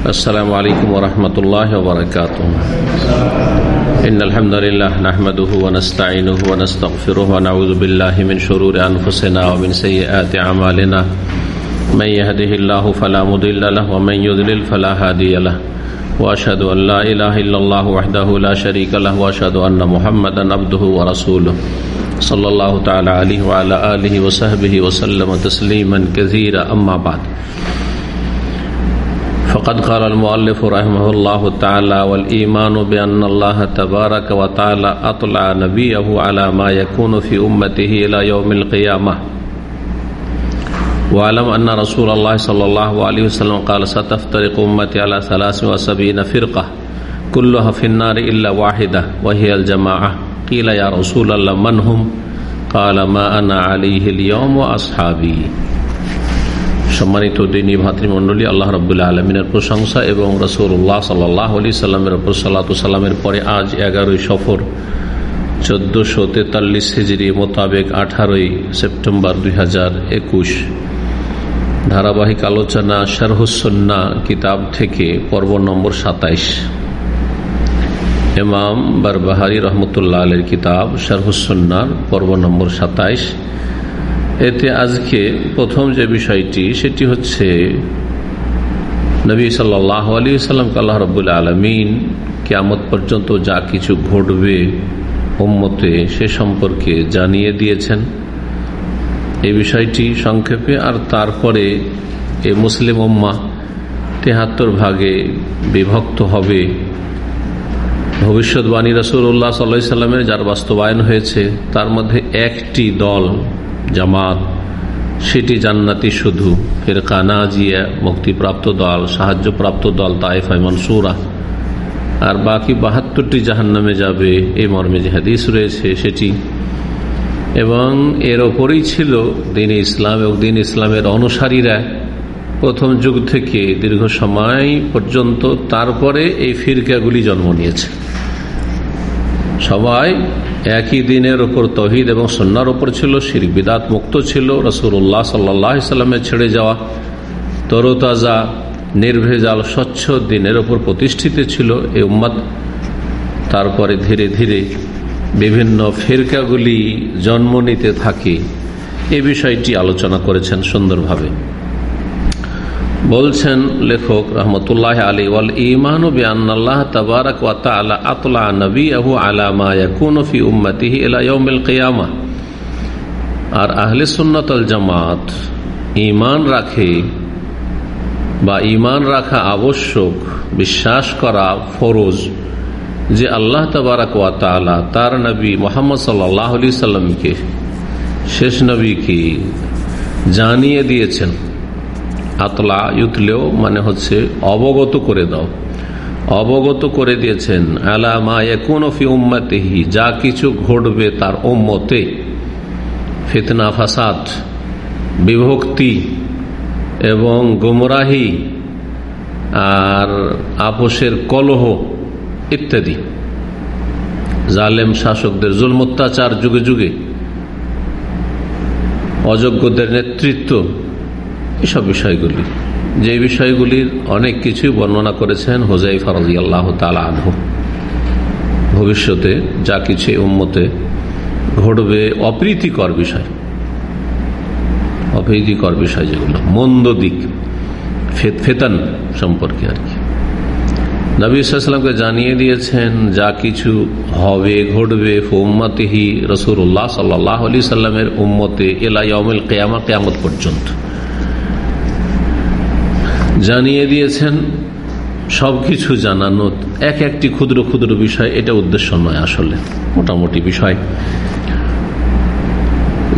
السلام عليكم ورحمة الله وبركاته إن الحمد لله نحمده ونستعينه ونستغفره ونعوذ بالله من شرور أنفسنا ومن سيئات أعمالنا من يهده الله فلا مضل له ومن يضلل فلا هادي له۔ وأشهد أن لا إله إلا الله وحده لا شريك له وأشهد أن محمدا عبده ورسوله صلى الله تعالى عليه وعلى آله وصحبه وسلم تسليما كثيرا أما بعد۔ فقد قال المؤلف رحمه الله تعالى والإيمان بأن الله تبارك وتعالى أطلع نبيه على ما يكون في أمته إلى يوم القيامة. واعلم أن رسول الله صلى الله عليه وسلم قال ستفترق أمتي على ثلاث وسبعين فرقة كلها في النار إلا واحدة وهي الجماعة. قيل يا رسول الله من هم؟ قال ما أنا عليه اليوم وأصحابي. সম্মানিত দিনী ভাতৃমণ্ডলী, আল্লাহ রবুল্লা আলমিনের প্রশংসা এবং রসুল্লাহ সাল্লাহ আলি সাল্লামের ওপর সাল্লামের পরে আজ এগারোই সফর, চোদ্দশো তেতাল্লিশ হিজড়ি মোতাবেক আঠারোই সেপ্টেম্বর দু হাজার একুশ। ধারাবাহিক আলোচনা শারহুসন্না কিতাব থেকে পর্ব নম্বর সাতাইশ। এমাম বারবাহারি রহমতুল্লাহ আলের কিতাব শারহুসন্নার পর্ব নম্বর সাতাইশ। এতে আজকে প্রথম যে বিষয়টি, সেটি হচ্ছে নবী সাল্লাহ আলী সাল্লামকে আল্লাহ রবুল্লা আলমিন কেয়ামত পর্যন্ত যা কিছু ঘটবে উম্মতে সে সম্পর্কে জানিয়ে দিয়েছেন। এই বিষয়টি সংক্ষেপে আর তারপরে এ মুসলিম উম্মা তেহাত্তর ভাগে বিভক্ত হবে। ভবিষ্যৎবাণী রসুল্লাহ সাল্লা সাল্লামের যার বাস্তবায়ন হয়েছে, তার মধ্যে একটি দল জামাত, সেটি জান্নাতি শুধু, ফেরকা নাজিয়া, মুক্তিপ্রাপ্ত দল, সাহায্যপ্রাপ্ত দল তাইফাই মনসুরা। আর বাকি বাহাত্তরটি জাহান্নামে যাবে, এই মর্মে যে হাদিস রয়েছে সেটি। এবং এর ওপরেই ছিল দিন ইসলাম এবং দিন ইসলামের অনুসারীরা প্রথম যুগ থেকে দীর্ঘ সময় পর্যন্ত তারপরে এই ফিরকাগুলি জন্ম নিয়েছে। সবাই একই দিনের ওপর তহিদ এবং সন্ন্যার ওপর ছিল শির বিদাত মুক্ত ছিল। রসুল্লাহ সাল্লামের ছেড়ে যাওয়া তরতাজা, নির্ভেজাল, স্বচ্ছ দিনের ওপর প্রতিষ্ঠিত ছিল এই উম্মাদ তারপরে ধীরে ধীরে বিভিন্ন ফেরকাগুলি জন্ম নিতে থাকে। এ বিষয়টি আলোচনা করেছেন সুন্দরভাবে। বলছেন লেখক রহমতুল্লাহ আলী ওয়াল ইমান নবী আহু আলামা আর আহলে সুন্নতল জামাত ইমান রাখে বা ইমান রাখা আবশ্যক, বিশ্বাস করা ফরজ যে আল্লাহ তবারক ওয়াতালা তার নবী মোহাম্মদ সাল্লাহ সাল্লামকে শেষ নবীকে জানিয়ে দিয়েছেন। আতলা ইউতলেও মানে হচ্ছে অবগত করে দাও। অবগত করে দিয়েছেন আলামা ফি উম্মাতেহি যা কিছু ঘটবে তার ওম্মতে ফিতনা, ফাসাদ, বিভক্তি এবং গুমরাহি আর আপোষের কলহ ইত্যাদি। জালেম শাসকদের জুল অত্যাচার যুগে যুগে। অযোগ্যদের নেতৃত্ব এসব বিষয়গুলি, যে বিষয়গুলির অনেক কিছুই বর্ণনা করেছেন হোজাই ফরজি আল্লাহ তালা আনহ। ভবিষ্যতে যা কিছু উম্মতে ঘটবে অপ্রীতিকর বিষয় অপ্রীতিকর বিষয় যেগুলো, মন্দ দিক ফেতান সম্পর্কে আর কি। নবীলামকে জানিয়ে দিয়েছেন, যা কিছু হবে, ঘটবে ফোম্মাতেহি রসুল্লাহ সাল্লাহ আলি সাল্লামের উম্মতে এলাই অমিল কেয়ামা কেয়ামত পর্যন্ত। জানিয়ে দিয়েছেন, সবকিছু জানানো এক একটি ক্ষুদ্র ক্ষুদ্র বিষয়, এটা উদ্দেশ্য নয় আসলে, মোটামুটি বিষয়।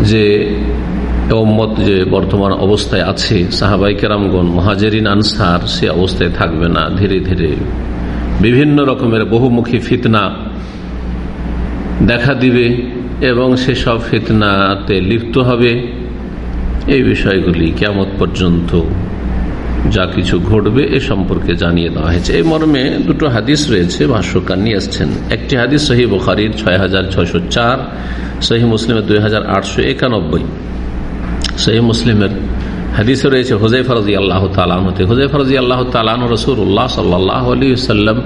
যে ওম্মত যে বর্তমান অবস্থায় আছে, সাহাবাই কেরামগন মহাজেরিন, আনসার, সে অবস্থায় থাকবে না, ধীরে ধীরে। বিভিন্ন রকমের বহুমুখী ফিতনা দেখা দিবে এবং সেসব ফিতনাতে লিপ্ত হবে। এই বিষয়গুলি কেমত পর্যন্ত যা কিছু ঘটবে এ সম্পর্কে জানিয়ে দেওয়া হয়েছে। এই মর্মে দুটো হাদিস রয়েছে, ভাষ্যকার নিয়ে এসছেন একটি হাদিস সহি বখারির ছয় হাজার ছয়শো চার, সহি মুসলিমের দুই হাজার আটশো একানব্বই। সহি মুসলিমের হাদিসে রয়েছে হোজাই ফরজি আল্লাহ তালাহতে হোজাই ফরজি আল্লাহ তালাহ রসুল্লাহ সাল্লাহ আলী সাল্লাম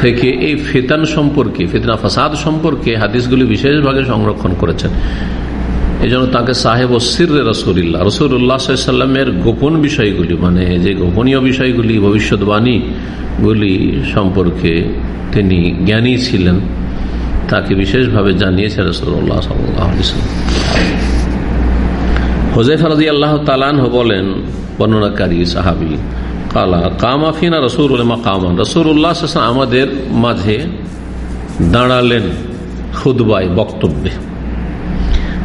থেকে এই ফিতান সম্পর্কে ফিতনা ফাসাদ সম্পর্কে হাদিসগুলি বিশেষভাবে সংরক্ষণ করেছেন। এই জন্য তাকে সাহেব ও সির রসুল্লাহ রসুল্লাহ সাল্লামের গোপন বিষয়গুলি মানে যে গোপনীয় বিষয়গুলি ভবিষ্যৎবাণীগুলি সম্পর্কে তিনি জ্ঞানী ছিলেন, তাকে বিশেষভাবে জানিয়েছে রসুল্লাহ রাজি আল্লাহ তালান বলেন, বর্ণনাকারী সাহাবি, কালা কামাফিনা রসুল কামান রসুল্লাহ আমাদের মাঝে দাঁড়ালেন খুদবাই বক্তব্যে।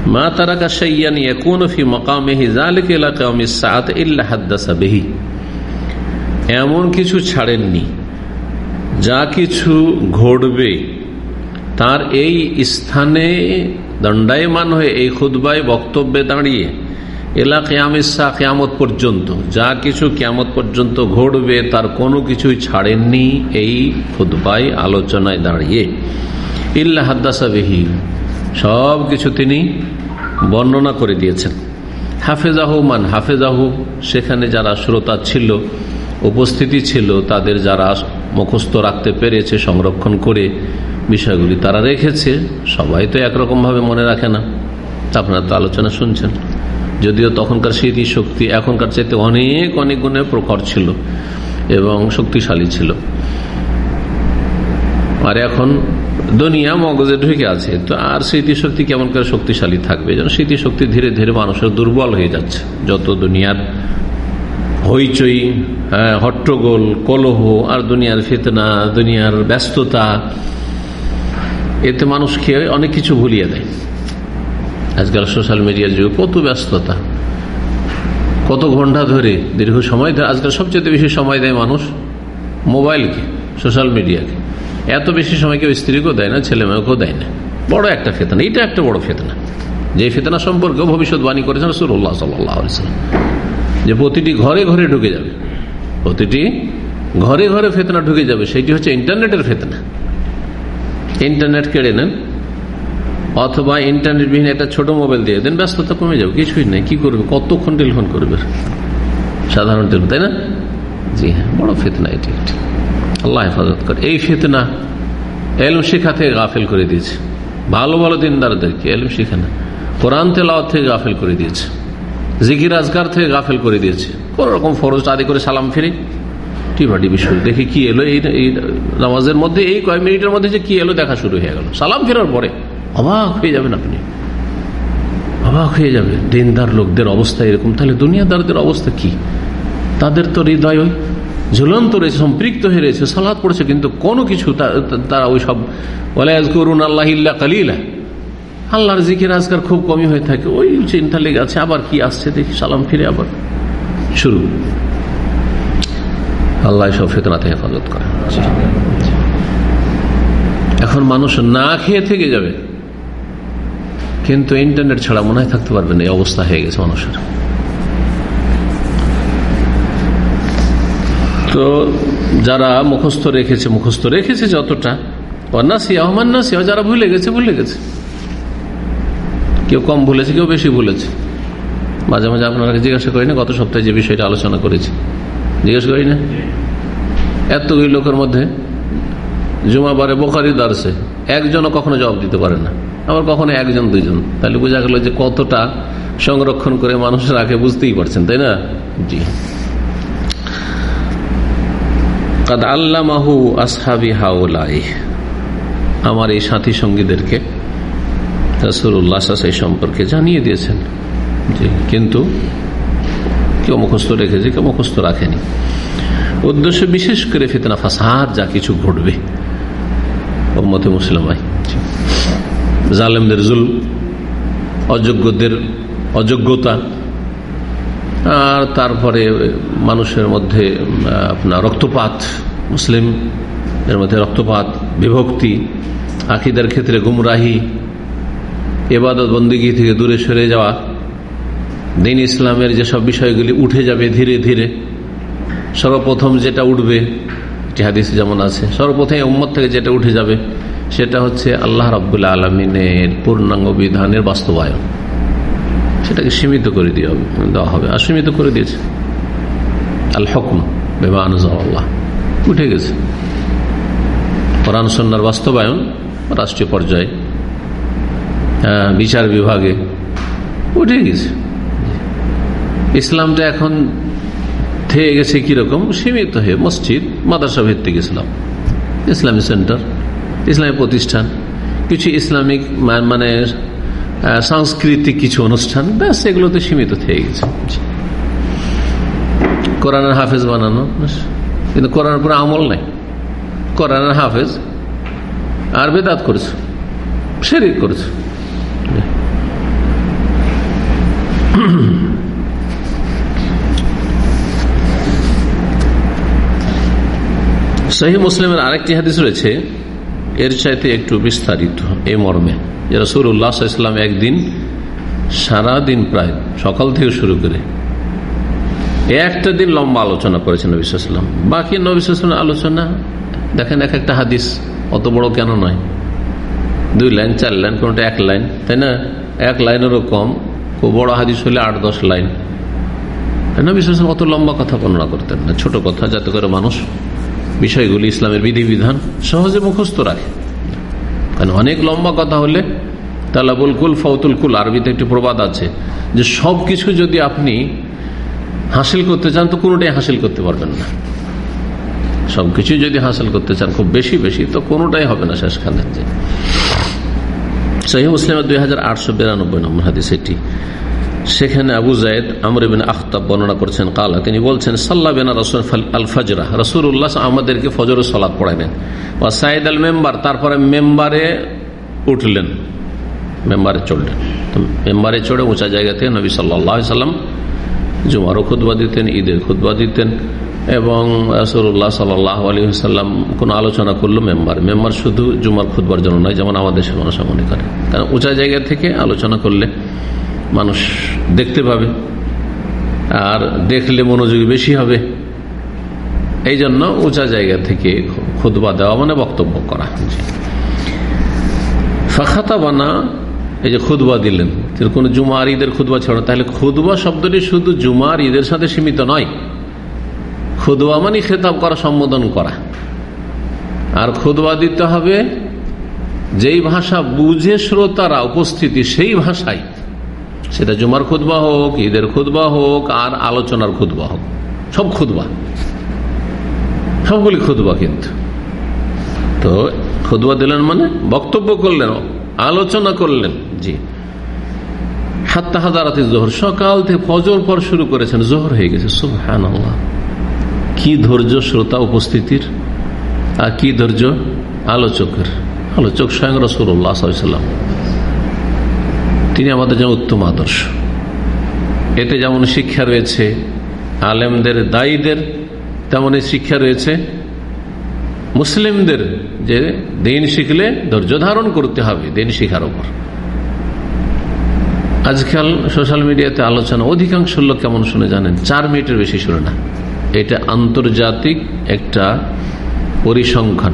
মা তারাকা সাইয়ান ইয়াকুন ফি মাকামিহি যালিকা ইলা ইল্লা হাদাসা বিহি। এমন কিছু ছাড়েননি। যা কিছু ঘটবে, তার এই স্থানে দণ্ডায়মান হয়ে এই খুদবাই বক্তব্যে দাঁড়িয়ে এলা কেয়ামিসা কেয়ামত পর্যন্ত, যা কিছু কেয়ামত পর্যন্ত ঘটবে, তার কোনো কিছুই ছাড়েননি এই খুদবাই আলোচনায় দাঁড়িয়ে। ইল্লা হাদ্দাসা বিহি। সব কিছু তিনি বর্ণনা করে দিয়েছেন। হাফেজাহু মান হাফেজাহু, সেখানে যারা শ্রোতা ছিল, উপস্থিতি ছিল, তাদের যারা মুখস্থ রাখতে পেরেছে, সংরক্ষণ করে বিষয়গুলি তারা রেখেছে, সবাই তো একরকমভাবে মনে রাখে না। আপনারা তো আলোচনা শুনছেন। যদিও তখনকার স্মৃতি শক্তি এখনকার চাইতে অনেক অনেক গুণে প্রখর ছিল এবং শক্তিশালী ছিল। আর এখন দুনিয়া মগজে ঢুকে আছে তো আর স্মৃতিশক্তি কেমন করে শক্তিশালী থাকবে? যেন স্মৃতিশক্তি ধীরে ধীরে মানুষের দুর্বল হয়ে যাচ্ছে। যত দুনিয়ার হইচই হ্যাঁ, হট্টগোল কলহ আর দুনিয়ার ফেতনা দুনিয়ার ব্যস্ততা এতে মানুষকে অনেক কিছু ভুলিয়ে দেয়। আজকাল সোশ্যাল মিডিয়ার যুগে কত ব্যস্ততা। কত ঘণ্টা ধরে দীর্ঘ সময় ধরে আজকাল সবচেয়ে বেশি সময় দেয় মানুষ মোবাইলকে সোশ্যাল মিডিয়াকে। এত বেশি সময় কেউ স্ত্রীকেও দেয় না ছেলে মেয়েকেও দেয় না। বড় একটা ফেতনা, এটা একটা বড় ফেতনা। যে ফেতনা সম্পর্কে ভবিষ্যৎবাণী করেছেন সুরল্লাহ সাল্লাম। যে প্রতিটি ঘরে ঘরে ঢুকে যাবে, প্রতিটি ঘরে ঘরে ফেতনা ঢুকে যাবে, সেটি হচ্ছে ইন্টারনেটের ফেতনা। ইন্টারনেট কেড়ে নেন, অথবা ইন্টারনেট বিহীন একটা ছোট মোবাইল দিয়ে দেন, ব্যস্ততা কমে যাবে, কিছুই নেই। কি করবে? কতক্ষণ টেলিফোন করবে? সাধারণ টেলিফোন তাই না? জি হ্যাঁ বড় ফেতনা এটি একটি আল্লাহ হেফাজত করে। এই ফেতনা এলম শিখা থেকে গাফেল করে দিয়েছে। ভালো ভালো দিনদারদেরকে এলম শিখা না। কোরআন তেলাওয়াত থেকে গাফেল করে দিয়েছে। জিকির আজগার থেকে গাফেল করে দিয়েছে। কোন রকম ফরজ আদি করে সালাম ফিরে। টিভাটি বিষয় দেখে কি এলো এই নামাজের মধ্যে? এই কয়েক মিনিটের মধ্যে যে কি এলো দেখা শুরু হয়ে গেল। সালাম ফেরার পরে অবাক হয়ে যাবেন আপনি। অবাক হয়ে যাবে। দিনদার লোকদের অবস্থা এরকম। তাহলে দুনিয়াদারদের অবস্থা কি? তাদের তো হৃদয় ঝুলন্ত রয়েছে, সম্পৃক্ত হয়ে রয়েছে সালাদ পড়েছে, কিন্তু কোনো কিছু তারা ওই সব করুন আল্লাহ কালিলা। আল্লাহর জিকির আজকার খুব কমই হয়ে থাকে। ওই চিন্তা লেগে আছে, আবার কি আসছে, দেখি, সালাম ফিরে আবার শুরু। আল্লাহ সব ফেতনাতে হেফাজত করে এখন মানুষ না খেয়ে থেকে যাবে, কিন্তু ইন্টারনেট ছাড়া মনে হয় থাকতে পারবে না, এই অবস্থা হয়ে গেছে মানুষের। তো যারা মুখস্থ রেখেছে মুখস্থ রেখেছে যতটা। অন্যাসিয়া, অমান্যাসিয়া, যারা ভুলে গেছে ভুলে গেছে। কেউ কম ভুলেছে, কেউ বেশি ভুলেছে। মাঝে মাঝে আপনারা জিজ্ঞাসা করি না, গত সপ্তাহে যে বিষয়টা আলোচনা করেছি। জিজ্ঞাসা করি না? এতগুলি লোকের মধ্যে জুমাবারে বোকারি দার্সে, একজনও কখনো জবাব দিতে পারে না। আবার কখনো একজন, দুইজন। তাহলে বোঝা গেল যে কতটা সংরক্ষণ করে মানুষ রাখে বুঝতেই পারছেন, তাই না? জি। কাদ আল্লামাহু আসহাবি হাউলাই আমার এই সাথী সঙ্গীদেরকে রাসুল্লাহ সম্পর্কে জানিয়ে দিয়েছেন। কিন্তু কেউ মুখস্থ রেখেছে, কেউ মুখস্থ রাখেনি। উদ্দেশ্য বিশেষ করে ফিতনা, ফাসাদ, যা কিছু ঘটবে। মতে মুসলিমাই জালেমদের জুল অযোগ্যদের অযোগ্যতা আর তারপরে মানুষের মধ্যে আপনার রক্তপাত, মুসলিম এর মধ্যে রক্তপাত, বিভক্তি আখিদের ক্ষেত্রে গুমরাহি, এবাদত বন্দিগি থেকে দূরে সরে যাওয়া, দিন ইসলামের যেসব বিষয়গুলি উঠে যাবে ধীরে ধীরে, সর্বপ্রথম যেটা উঠবে হাদিস যেমন আছে, সর্বপ্রথম উম্মত থেকে যেটা উঠে যাবে, সেটা হচ্ছে আল্লাহ রব্বুল্লা আলমিনের পূর্ণাঙ্গ বিধানের বাস্তবায়ন। এটাকে সীমিত করে দিয়ে হবে, দেওয়া হবে। আর সীমিত করে দিয়েছে। আল হকম বেবানুজাল্লাহ উঠে গেছে। কোরআন বাস্তবায়ন রাষ্ট্রীয় পর্যায়ে বিচার বিভাগে উঠে গেছে। ইসলামটা এখন থেকে গেছে কীরকম? সীমিত হয়ে মসজিদ, মাদ্রাসা ভিত্তিক ইসলাম। ইসলামী সেন্টার, ইসলামী প্রতিষ্ঠান, কিছু ইসলামিক মানে সাংস্কৃতিক কিছু অনুষ্ঠান, ব্যাস, এগুলোতে সীমিত থেকে গেছে। কোরআনের হাফেজ বানানো কিন্তু কোরআনের পরে আমল নাই। কোরআনের হাফেজ আর বেদাত করেছে, শেরিক করেছে। সহি মুসলিমের আরেকটি হাদিস রয়েছে এর চাইতে একটু বিস্তারিত এই মর্মে যে রসুর উল্লাহ ইসলাম একদিন সারাদিন প্রায় সকাল থেকে শুরু করে একটা দিন লম্বা আলোচনা করেছেন নবিসাম বাকি নবিসামের আলোচনা, দেখেন এক একটা হাদিস, অত বড় কেন নয়। দুই লাইন, চার লাইন, কোনটা এক লাইন, তাই না? এক লাইনেরও কম, খুব বড় হাদিস হলে আট, দশ লাইন। নবিসাম অত লম্বা কথা বর্ণনা করতেন না, ছোট কথা, যাতে করে মানুষ বিষয়গুলি ইসলামের বিধিবিধান সহজে মুখস্থ রাখে। কারণ অনেক লম্বা কথা হলে তালাবুল কুল ফৌতুল কুল, আরবিতে একটি প্রবাদ আছে যে সব কিছু যদি আপনি হাসিল করতে চান তো কোনোটাই হাসিল করতে পারবেন না। সবকিছু যদি হাসিল করতে চান খুব বেশি বেশি তো কোনোটাই হবে না শেষখানে। যে সহি মুসলিমের দুই হাজার আটশো বিরানব্বই নম্বর হাদিস এটি সেখানে আবু জায়দ আমরিবিন আখতাব বর্ণনা করছেন, কালা। তিনি বলছেন, সাল্লা বেনা রসুল আল ফজরা রসুল উল্লাহ আমাদেরকে ফজর সলাদ পড়াইলেন। বা সাইদ আল মেম্বার তারপরে মেম্বারে উঠলেন। মেম্বারে চড়লেন। মেম্বারে চড়ে উঁচা জায়গা থেকে নবী সাল্লাহ সাল্লাম জুমারও খুদবা দিতেন, ঈদের খুদবা দিতেন এবং রসুল্লাহ সাল্লাহ আলী সাল্লাম কোনো আলোচনা করল মেম্বার। মেম্বার শুধু জুমার খুদবার জন্য নয়, যেমন আমাদের সে মানুষ মনে করে। কারণ উঁচা জায়গা থেকে আলোচনা করলে মানুষ দেখতে পাবে। আর দেখলে মনোযোগী বেশি হবে। এই জন্য উঁচা জায়গা থেকে খুদবা দেওয়া মানে বক্তব্য করা। ফাখাতা বানা এই যে খুদবা দিলেন কোন জুমার ঈদের খুদবা ছাড়া, তাহলে খুদবা শব্দটি শুধু জুমার ঈদের সাথে সীমিত নয়। খুদবা মানে খেতাব করা, সম্বোধন করা। আর খুদবা দিতে হবে, যেই ভাষা বুঝে শ্রোতারা উপস্থিতি, সেই ভাষায়। সেটা জুমার খুদবা হোক, ঈদের খুদবা হোক, আর আলোচনার খুদবা হোক। সব খুদবা সবগুলি খুদবা কিন্তু। তো খুদবা দিলেন মানে বক্তব্য করলেন, আলোচনা করলেন। জি। হাত্তা হাজারাতে জোহর, সকাল থেকে ফজর পর শুরু করেছেন, জোহর হয়ে গেছে কি ধৈর্য শ্রোতা উপস্থিতির, আর কি ধৈর্য আলোচকের। আলোচক স্বয়ং রসুল্লাহ তিনি আমাদের যেমন উত্তম আদর্শ। এতে যেমন শিক্ষা রয়েছে, আলেমদের দায়ীদের তেমনই শিক্ষা রয়েছে। মুসলিমদের যে দিন শিখলে ধৈর্য ধারণ করতে হবে, দিন শিখার ওপর আজকাল সোশ্যাল মিডিয়াতে আলোচনা অধিকাংশ লোক কেমন শুনে জানেন? চার মিনিটের বেশি শুনে না। এটা আন্তর্জাতিক একটা পরিসংখ্যান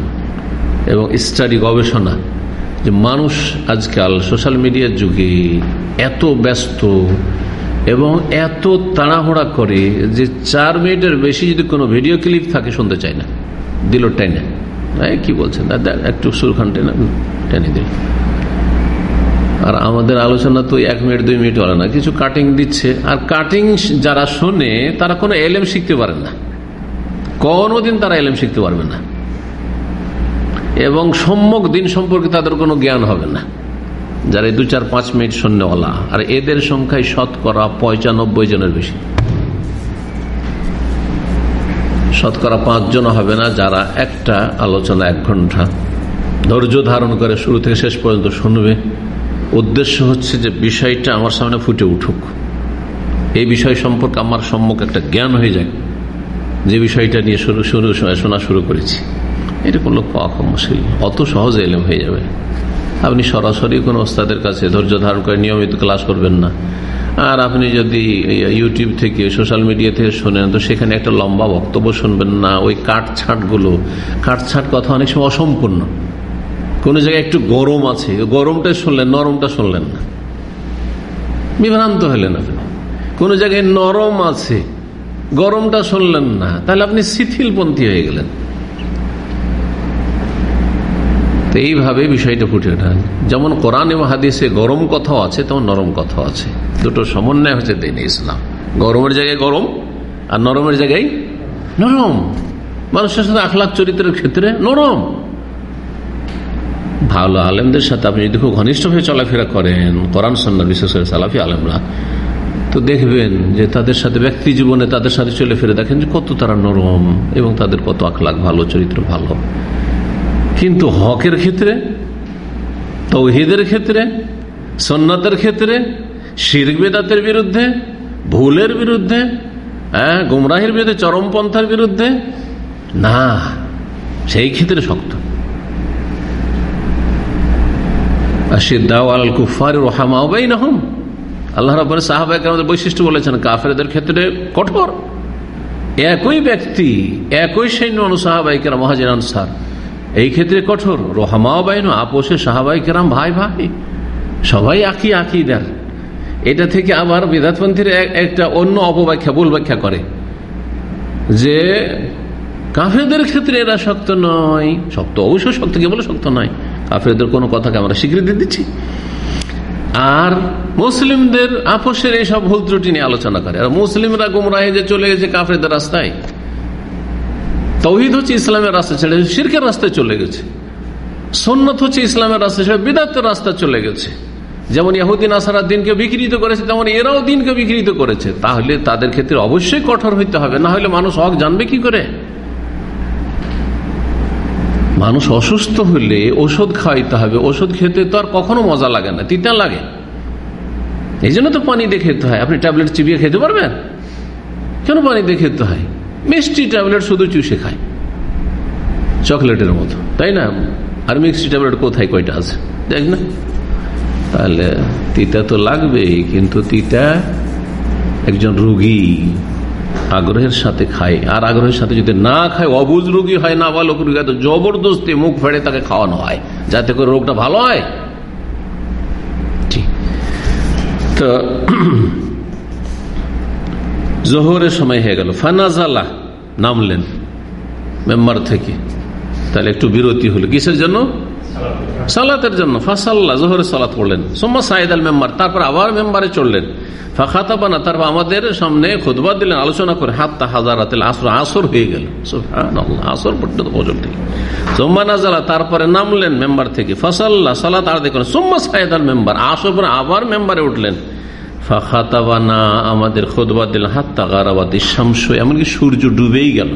এবং স্টাডি গবেষণা। যে মানুষ আজকাল সোশ্যাল মিডিয়ার যুগে এত ব্যস্ত এবং এত তাড়াহুড়া করে যে চার মিনিটের বেশি যদি কোনো ভিডিও ক্লিপ থাকে শুনতে চায় না, দিল টেনে। কি বলছেন? একটু সুরখান টেনে টেনে দিল। আর আমাদের আলোচনা তো এক মিনিট, দুই মিনিট হলো না। কিছু কাটিং দিচ্ছে। আর কাটিং যারা শোনে, তারা কোনো এলেম শিখতে পারেন না। কোনোদিন তারা এলেম শিখতে পারবে না। এবং সম্যক দিন সম্পর্কে তাদের কোনো জ্ঞান হবে না। যারা দু চার পাঁচ মিনিট শূন্যওয়ালা আর এদের সংখ্যায় শতকরা পঁচানব্বই জনের বেশি। শতকরা পাঁচজন হবে না, যারা একটা আলোচনা এক ঘণ্টা ধৈর্য ধারণ করে শুরু থেকে শেষ পর্যন্ত শুনবে। উদ্দেশ্য হচ্ছে যে বিষয়টা আমার সামনে ফুটে উঠুক। এই বিষয় সম্পর্কে আমার সম্মুখ একটা জ্ঞান হয়ে যায় যে বিষয়টা নিয়ে শুরু শুরু, শোনা শুরু করেছি। এটা করলে পাওয়া খুব মুশকিল। অত সহজে এলেম হয়ে যাবে। আপনি সরাসরি কোনো ওস্তাদের কাছে ধৈর্য ধারণ করে নিয়মিত ক্লাস করবেন না। আর আপনি যদি ইউটিউব থেকে, সোশ্যাল মিডিয়া থেকে শোনেন, তো সেখানে একটা লম্বা বক্তব্য শুনবেন না। ওই কাটছাটগুলো, কাটছাট কথা অনেক সময় অসম্পূর্ণ। কোনো জায়গায় একটু গরম আছে, গরমটা শুনলেন, নরমটা শুনলেন না। বিভ্রান্ত হলেন আপনি। কোনো জায়গায় নরম আছে, গরমটা শুনলেন না। তাহলে আপনি শিথিলপন্থী হয়ে গেলেন। তো এইভাবে বিষয়টা ফুটে ওঠান যেমন কোরআন এবং হাদিসে গরম কথাও আছে, তেমন নরম কথাও আছে। দুটো সমন্বয় হচ্ছে দিন ইসলাম। গরমের জায়গায় গরম আর নরমের জায়গায় নরম। মানুষের সাথে আখলাখ চরিত্রের ক্ষেত্রে নরম। ভালো আলেমদের সাথে আপনি যদি খুব ঘনিষ্ঠভাবে চলাফেরা করেন, কোরআন সন্ন্যার বিশেষ করে সালাফি আলেমরা, তো দেখবেন যে তাদের সাথে ব্যক্তি জীবনে তাদের সাথে চলে ফিরে দেখেন যে কত তারা নরম এবং তাদের কত আখলাখ ভালো, চরিত্র ভালো। কিন্তু হকের ক্ষেত্রে, তৌহিদের ক্ষেত্রে সন্ন্যতের ক্ষেত্রে, শির্ক বেদাতের বিরুদ্ধে, ভুলের বিরুদ্ধে হ্যাঁ গুমরাহের বিরুদ্ধে, চরমপন্থার বিরুদ্ধে, না, সেই ক্ষেত্রে শক্ত। আল্লাহ রব্বর সাহাবাহিক আমাদের বৈশিষ্ট্য বলেছেন, কাফেরদের ক্ষেত্রে কঠোর। একই ব্যক্তি, একই সৈন্য সাহাবাহিকেরা মহাজির আনসার। এই ক্ষেত্রে কঠোর। রোহামাও বাইন, আপোষে সাহাবাহিকেরাম ভাই ভাই। সবাই আঁকি আঁকি দেন এটা থেকে আবার বিধাতপন্থীর একটা অন্য অপব্যাখ্যা, ভুল ব্যাখ্যা করে। যে কাফেরদের ক্ষেত্রে এরা শক্ত নয়। শক্ত অবশ্যই শক্ত কে বলে শক্ত নয়। কাফেরদের কোনো কথাকে আমরা স্বীকৃতি দিচ্ছি। আর মুসলিমদের আপোষের এইসব ভুল ত্রুটি নিয়ে আলোচনা করে। আর মুসলিমরা গুমরাহে যে চলে গেছে কাফেরদের রাস্তায়। তৌহিদ হচ্ছে ইসলামের রাস্তা ছেড়ে শিরকের রাস্তায় চলে গেছে। সন্ন্যত হচ্ছে ইসলামের রাস্তা ছেড়ে বিদাতের রাস্তা চলে গেছে। যেমন ইহুদিন আসারা দিনকে বিকৃত করেছে, তেমন এরাও দিনকে বিকৃত করেছে। তাহলে তাদের ক্ষেত্রে অবশ্যই কঠোর হইতে হবে, না হলে মানুষ হক জানবে কি করে? মানুষ অসুস্থ হলে ওষুধ খাওয়াইতে হবে, ওষুধ খেতে তো আর কখনো মজা লাগে না, তিতা লাগে। এই জন্য তো পানি দিয়ে খেতে হয়। আপনি ট্যাবলেট চিবিয়ে খেতে পারবেন? কেন পানি দিয়ে খেতে হয়? মিষ্টি ট্যাবলেট শুধু চুষে খায়। চকলেটের মতো, তাই না? আর মিষ্টি ট্যাবলেট কোথায় কয়টা আছে? দেখ না। তাহলে তিতা তো লাগবেই, কিন্তু তিতা একজন রুগী আগ্রহের সাথে খায়। আর আগ্রহের সাথে যদি না খায়, অবুজ রুগী হয় না বালক রোগী তো জবরদস্তি মুখ ফেড়ে তাকে খাওয়ানো হয়, যাতে করে রোগটা ভালো হয়। তো জোহরের সময় হয়ে গেল। ফানাজালা নামলেন মেম্বার থেকে। তাহলে একটু বিরতি হলো। কিসের জন্য? সালাতের জন্য। ফাসাল্লাহ জোহরের সালাত পড়লেন। সোম্মা সাইদ আল মেম্বার, তারপর আবার মেম্বারে চড়লেন। ফাখাতাবানা, তারপর আমাদের সামনে খুদবা দিলেন, আলোচনা করে হাত্তা হাজারাত আসর আসর হয়ে গেল। আসর পর্যন্ত পর্যন্ত সোম্মা নাজালা, তারপরে নামলেন মেম্বার থেকে। ফাসাল্লাহ সালাত আর দেখলেন সোম্মা সাইদ আল মেম্বার, আসর পরে আবার মেম্বারে উঠলেন। ফাখাতাবানা আমাদের খোদবা হাত্তা গারাবাতি শামস এমনকি সূর্য ডুবেই গেল।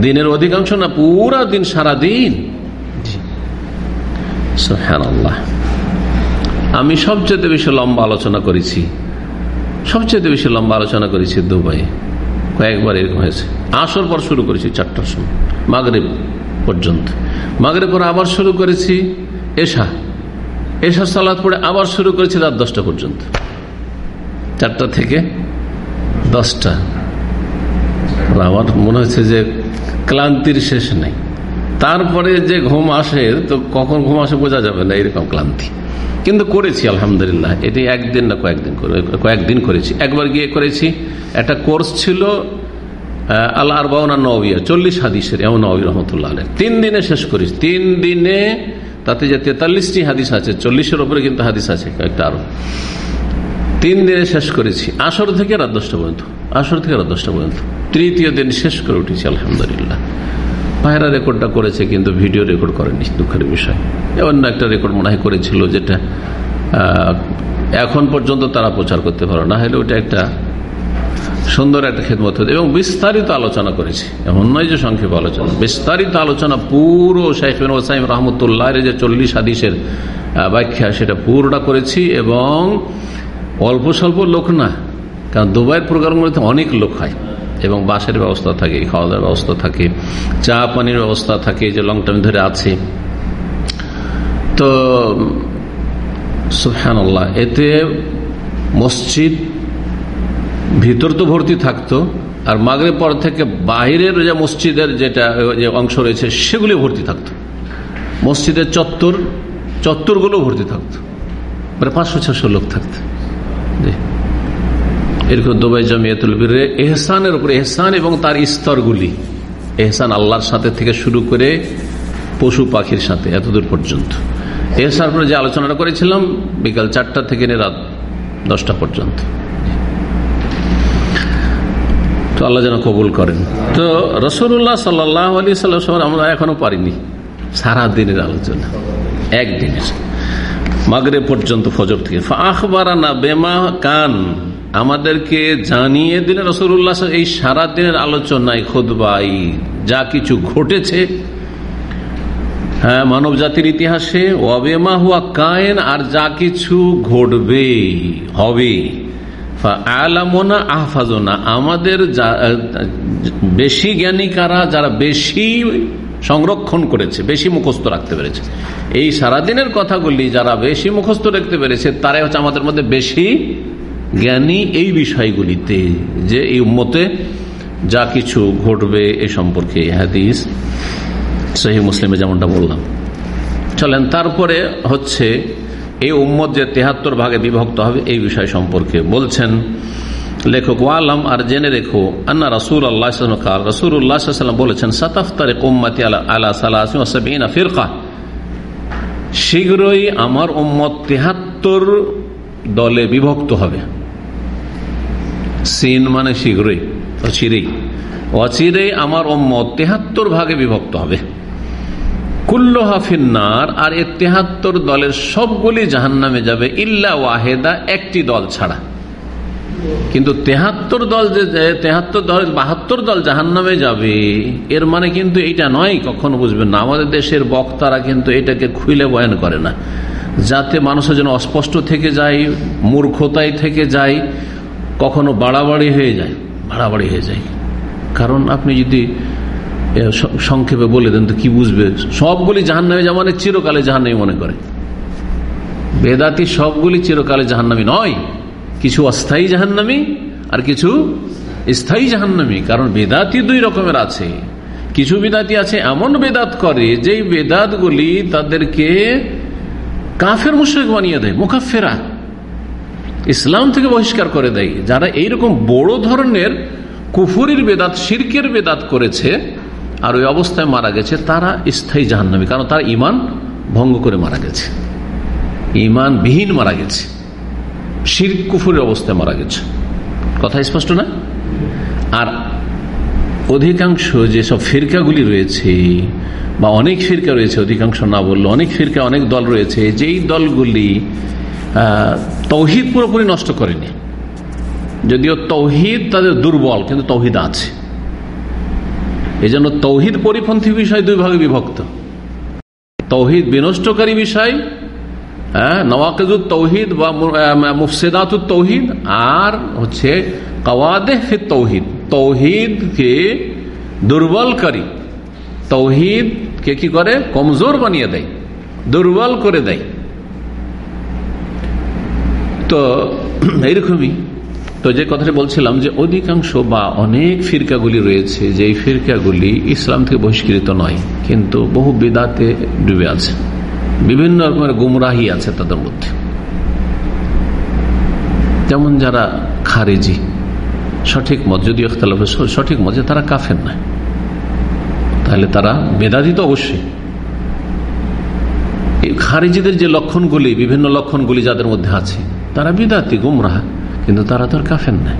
দিনের অধিকাংশ না পুরা দিন সারা দিন। আমি সবচেয়ে বেশি লম্বা আলোচনা করেছি। সবচেয়ে বেশি লম্বা আলোচনা করেছি দুবাই কয়েকবার এরকম হয়েছে। আসর পর শুরু করেছি চারটার সময়। মাগরেব পর্যন্ত। মাগরেব পর আবার শুরু করেছি এশা। এশা সালাদ পরে আবার শুরু করেছি রাত দশটা পর্যন্ত। চারটা থেকে দশটা। আমার মনে হচ্ছে যে ক্লান্তির শেষ নেই। তারপরে যে ঘুম আসে, তো কখন ঘুম আসে বোঝা যাবে না, এরকম ক্লান্তি। কিন্তু করেছি, আলহামদুলিল্লাহ। এটি একদিন না কয়েকদিন কয়েকদিন করেছি। একবার গিয়ে করেছি। একটা কোর্স ছিল আল্লাহ আরবাউনা নবিয়া চল্লিশ হাদিসের এমন নবী রহমতুল্লাহ আলের তিন দিনে শেষ করেছি। তিন দিনে তাতে যে তেতাল্লিশটি হাদিস আছে, চল্লিশের ওপরে কিন্তু হাদিস আছে, কয়েকটা আরও। তিন দিনে শেষ করেছি। আসর থেকে রাত দশটা পর্যন্ত। আসর থেকে রাত দশটা পর্যন্ত। তৃতীয় দিন শেষ করে উঠেছি, আলহামদুলিল্লাহ। ভাইরা রেকর্ডটা করেছে, কিন্তু ভিডিও রেকর্ড করেনি, দুঃখের বিষয়। অন্য একটা রেকর্ড মনে হয় করেছিল যেটা এখন পর্যন্ত তারা প্রচার করতে পারো। না হলে ওটা একটা সুন্দর একটা খেদমত এবং বিস্তারিত আলোচনা করেছি। এমন নয় যে সংক্ষেপ আলোচনা। বিস্তারিত আলোচনা পুরো শাইফিন ওসাইম রহমতুল্লাহ যে চল্লিশ হাদিসের ব্যাখ্যা, সেটা পুরোটা করেছি এবং অল্প স্বল্প লোক না। কারণ দুবাইয়ের প্রোগ্রামগুলিতে অনেক লোক হয়। এবং বাসের ব্যবস্থা থাকে খাওয়া দাওয়ার ব্যবস্থা থাকে, চা পানির ব্যবস্থা থাকে, যে লং টাইম ধরে আছে। তো সুফহানাল্লাহ এতে মসজিদ ভিতর তো ভর্তি থাকতো, আর মাগরের পর থেকে বাহিরের যে মসজিদের যেটা, যে অংশ রয়েছে, সেগুলি ভর্তি থাকতো। মসজিদের চত্বর, চত্বরগুলো ভর্তি থাকতো। মানে পাঁচশো ছশো লোক থাকতো। এরকম দুবাই জামিয়াতুল বীরে এহসানের উপরে এহসান এবং তার স্তরগুলি। এহসান আল্লাহর সাথে থেকে শুরু করে পশু পাখির সাথে এতদূর পর্যন্ত। এহসান যে আলোচনাটা করেছিলাম, বিকাল চারটা থেকে রাত দশটা পর্যন্ত। তো আল্লাহ যেন কবুল করেন। তো রসুল্লাহ সাল্লাহ আলী সাল্লাম আমরা এখনও পারিনি। সারা দিনের আলোচনা। একদিনের। মাগরে পর্যন্ত ফজর থেকে। আখবারানা বেমা কান আমাদেরকে জানিয়ে দিলেন রসুল্লাহ এই সারা দিনের আলোচনায় খোদবাই যা কিছু ঘটেছে হ্যাঁ মানব জাতির ইতিহাসে অবেমা হুয়া কায়েন, আর যা কিছু ঘটবে, হবে। আলামোনা আহফাজোনা, আমাদের বেশি জ্ঞানী কারা, যারা বেশি সংরক্ষণ করেছে, বেশি মুখস্থ রাখতে পেরেছে। এই সারাদিনের কথাগুলি যারা বেশি মুখস্থ রাখতে পেরেছে, তারাই হচ্ছে আমাদের মধ্যে বেশি জ্ঞানী এই বিষয়গুলিতে যে এই মতে যা কিছু ঘটবে এ সম্পর্কে হাদিস সহি মুসলিমে যেমনটা বললাম। চলেন, তারপরে হচ্ছে এই উম্মত যে তেহাত্তর ভাগে বিভক্ত হবে এই বিষয় সম্পর্কে বলছেন লেখক ওয়ালাম, আর জেনে রেখো, আন্না রাসুল আল্লাহ কাল রসুল উল্লাহাম বলেছেন সাতাফতারে কোম্মাতি আলা সালাসিনা ফিরকা। শীঘ্রই আমার উম্মত তেহাত্তর দলে বিভক্ত হবে। সিন মানে শীঘ্রই, অচিরেই। অচিরেই আমার উম্মত তেহাত্তর ভাগে বিভক্ত হবে। কুল্লোহা ফিন্নার, আর এ তেহাত্তর দলের সবগুলি জাহান নামে যাবে, ইল্লা ওয়াহেদা, একটি দল ছাড়া। কিন্তু তেহাত্তর দল যে তেহাত্তর দল, বাহাত্তর দল জাহান নামে যাবে, এর মানে কিন্তু এটা নয়, কখনো বুঝবেন না। আমাদের দেশের বক্তারা কিন্তু এটাকে খুলে বয়ান করে না। যাতে মানুষের যেন অস্পষ্ট থেকে যায়, মূর্খতায় থেকে যায় কখনো বাড়াবাড়ি হয়ে যায়, বাড়াবাড়ি হয়ে যায়। কারণ আপনি যদি সংক্ষেপে বলে দেন তো কি বুঝবে? সবগুলি জাহান্নামে জামানে চিরকালে জাহান্নামি মনে করে। বেদাতি সবগুলি চিরকালে জাহান্নামি নয়। কিছু অস্থায়ী জাহান্নামি আর কিছু স্থায়ী জাহান্নামি। কারণ বেদাতি দুই রকমের আছে। কিছু বেদাতি আছে এমন বেদাত করে, যেই বেদাতগুলি তাদেরকে কাফের মুশ্রিক বানিয়ে দেয় মুখাফেরা ইসলাম থেকে বহিষ্কার করে দেয়। যারা এইরকম বড় ধরনের কুফুরির বেদাত, শির্কের বেদাত করেছে আর ওই অবস্থায় মারা গেছে, তারা স্থায়ী জাহান্নামী। কারণ তার ইমান ভঙ্গ করে মারা গেছে। ইমান বিহীন মারা গেছে। শির কুফুরের অবস্থায় মারা গেছে। কথা স্পষ্ট না? আর অধিকাংশ যেসব ফিরকাগুলি রয়েছে, বা অনেক ফিরকা রয়েছে, অধিকাংশ না বলল অনেক ফিরকা, অনেক দল রয়েছে, যেই দলগুলি তৌহিদ পুরোপুরি নষ্ট করেনি। যদিও তৌহিদ তাদের দুর্বল, কিন্তু তৌহিদ আছে। এই জন্য তৌহিদ পরিপন্থী বিষয় দুই ভাগে বিভক্ত। তৌহিদ বিনষ্টকারী বিষয় হ্যাঁ নওয়াকিদুল তৌহিদ বা মুফসেদাতুল তৌহিদ, আর হচ্ছে কওয়াদেহ ফির তৌহিদ। তৌহিদকে দুর্বলকারী, তৌহিদকে কি করে? কমজোর বানিয়ে দেয়, দুর্বল করে দেয়। তো এইরকমই। তো যে কথাটা বলছিলাম যে অধিকাংশ বা অনেক ফিরকাগুলি রয়েছে যে এই ফিরকাগুলি ইসলাম থেকে বহিষ্কৃত নয়, কিন্তু বহু বেদাতে ডুবে আছে। বিভিন্ন রকমের গুমরাহি আছে তাদের মধ্যে। যেমন যারা খারেজি, সঠিক মত যদি সঠিক মত তারা কাফের নয়, তাহলে তারা বেদাতি তো অবশ্যই। এই খারিজিদের যে লক্ষণগুলি, বিভিন্ন লক্ষণগুলি যাদের মধ্যে আছে তারা বিদাতি, গুমরাহ, কিন্তু তারা তো আর কাফেন নাই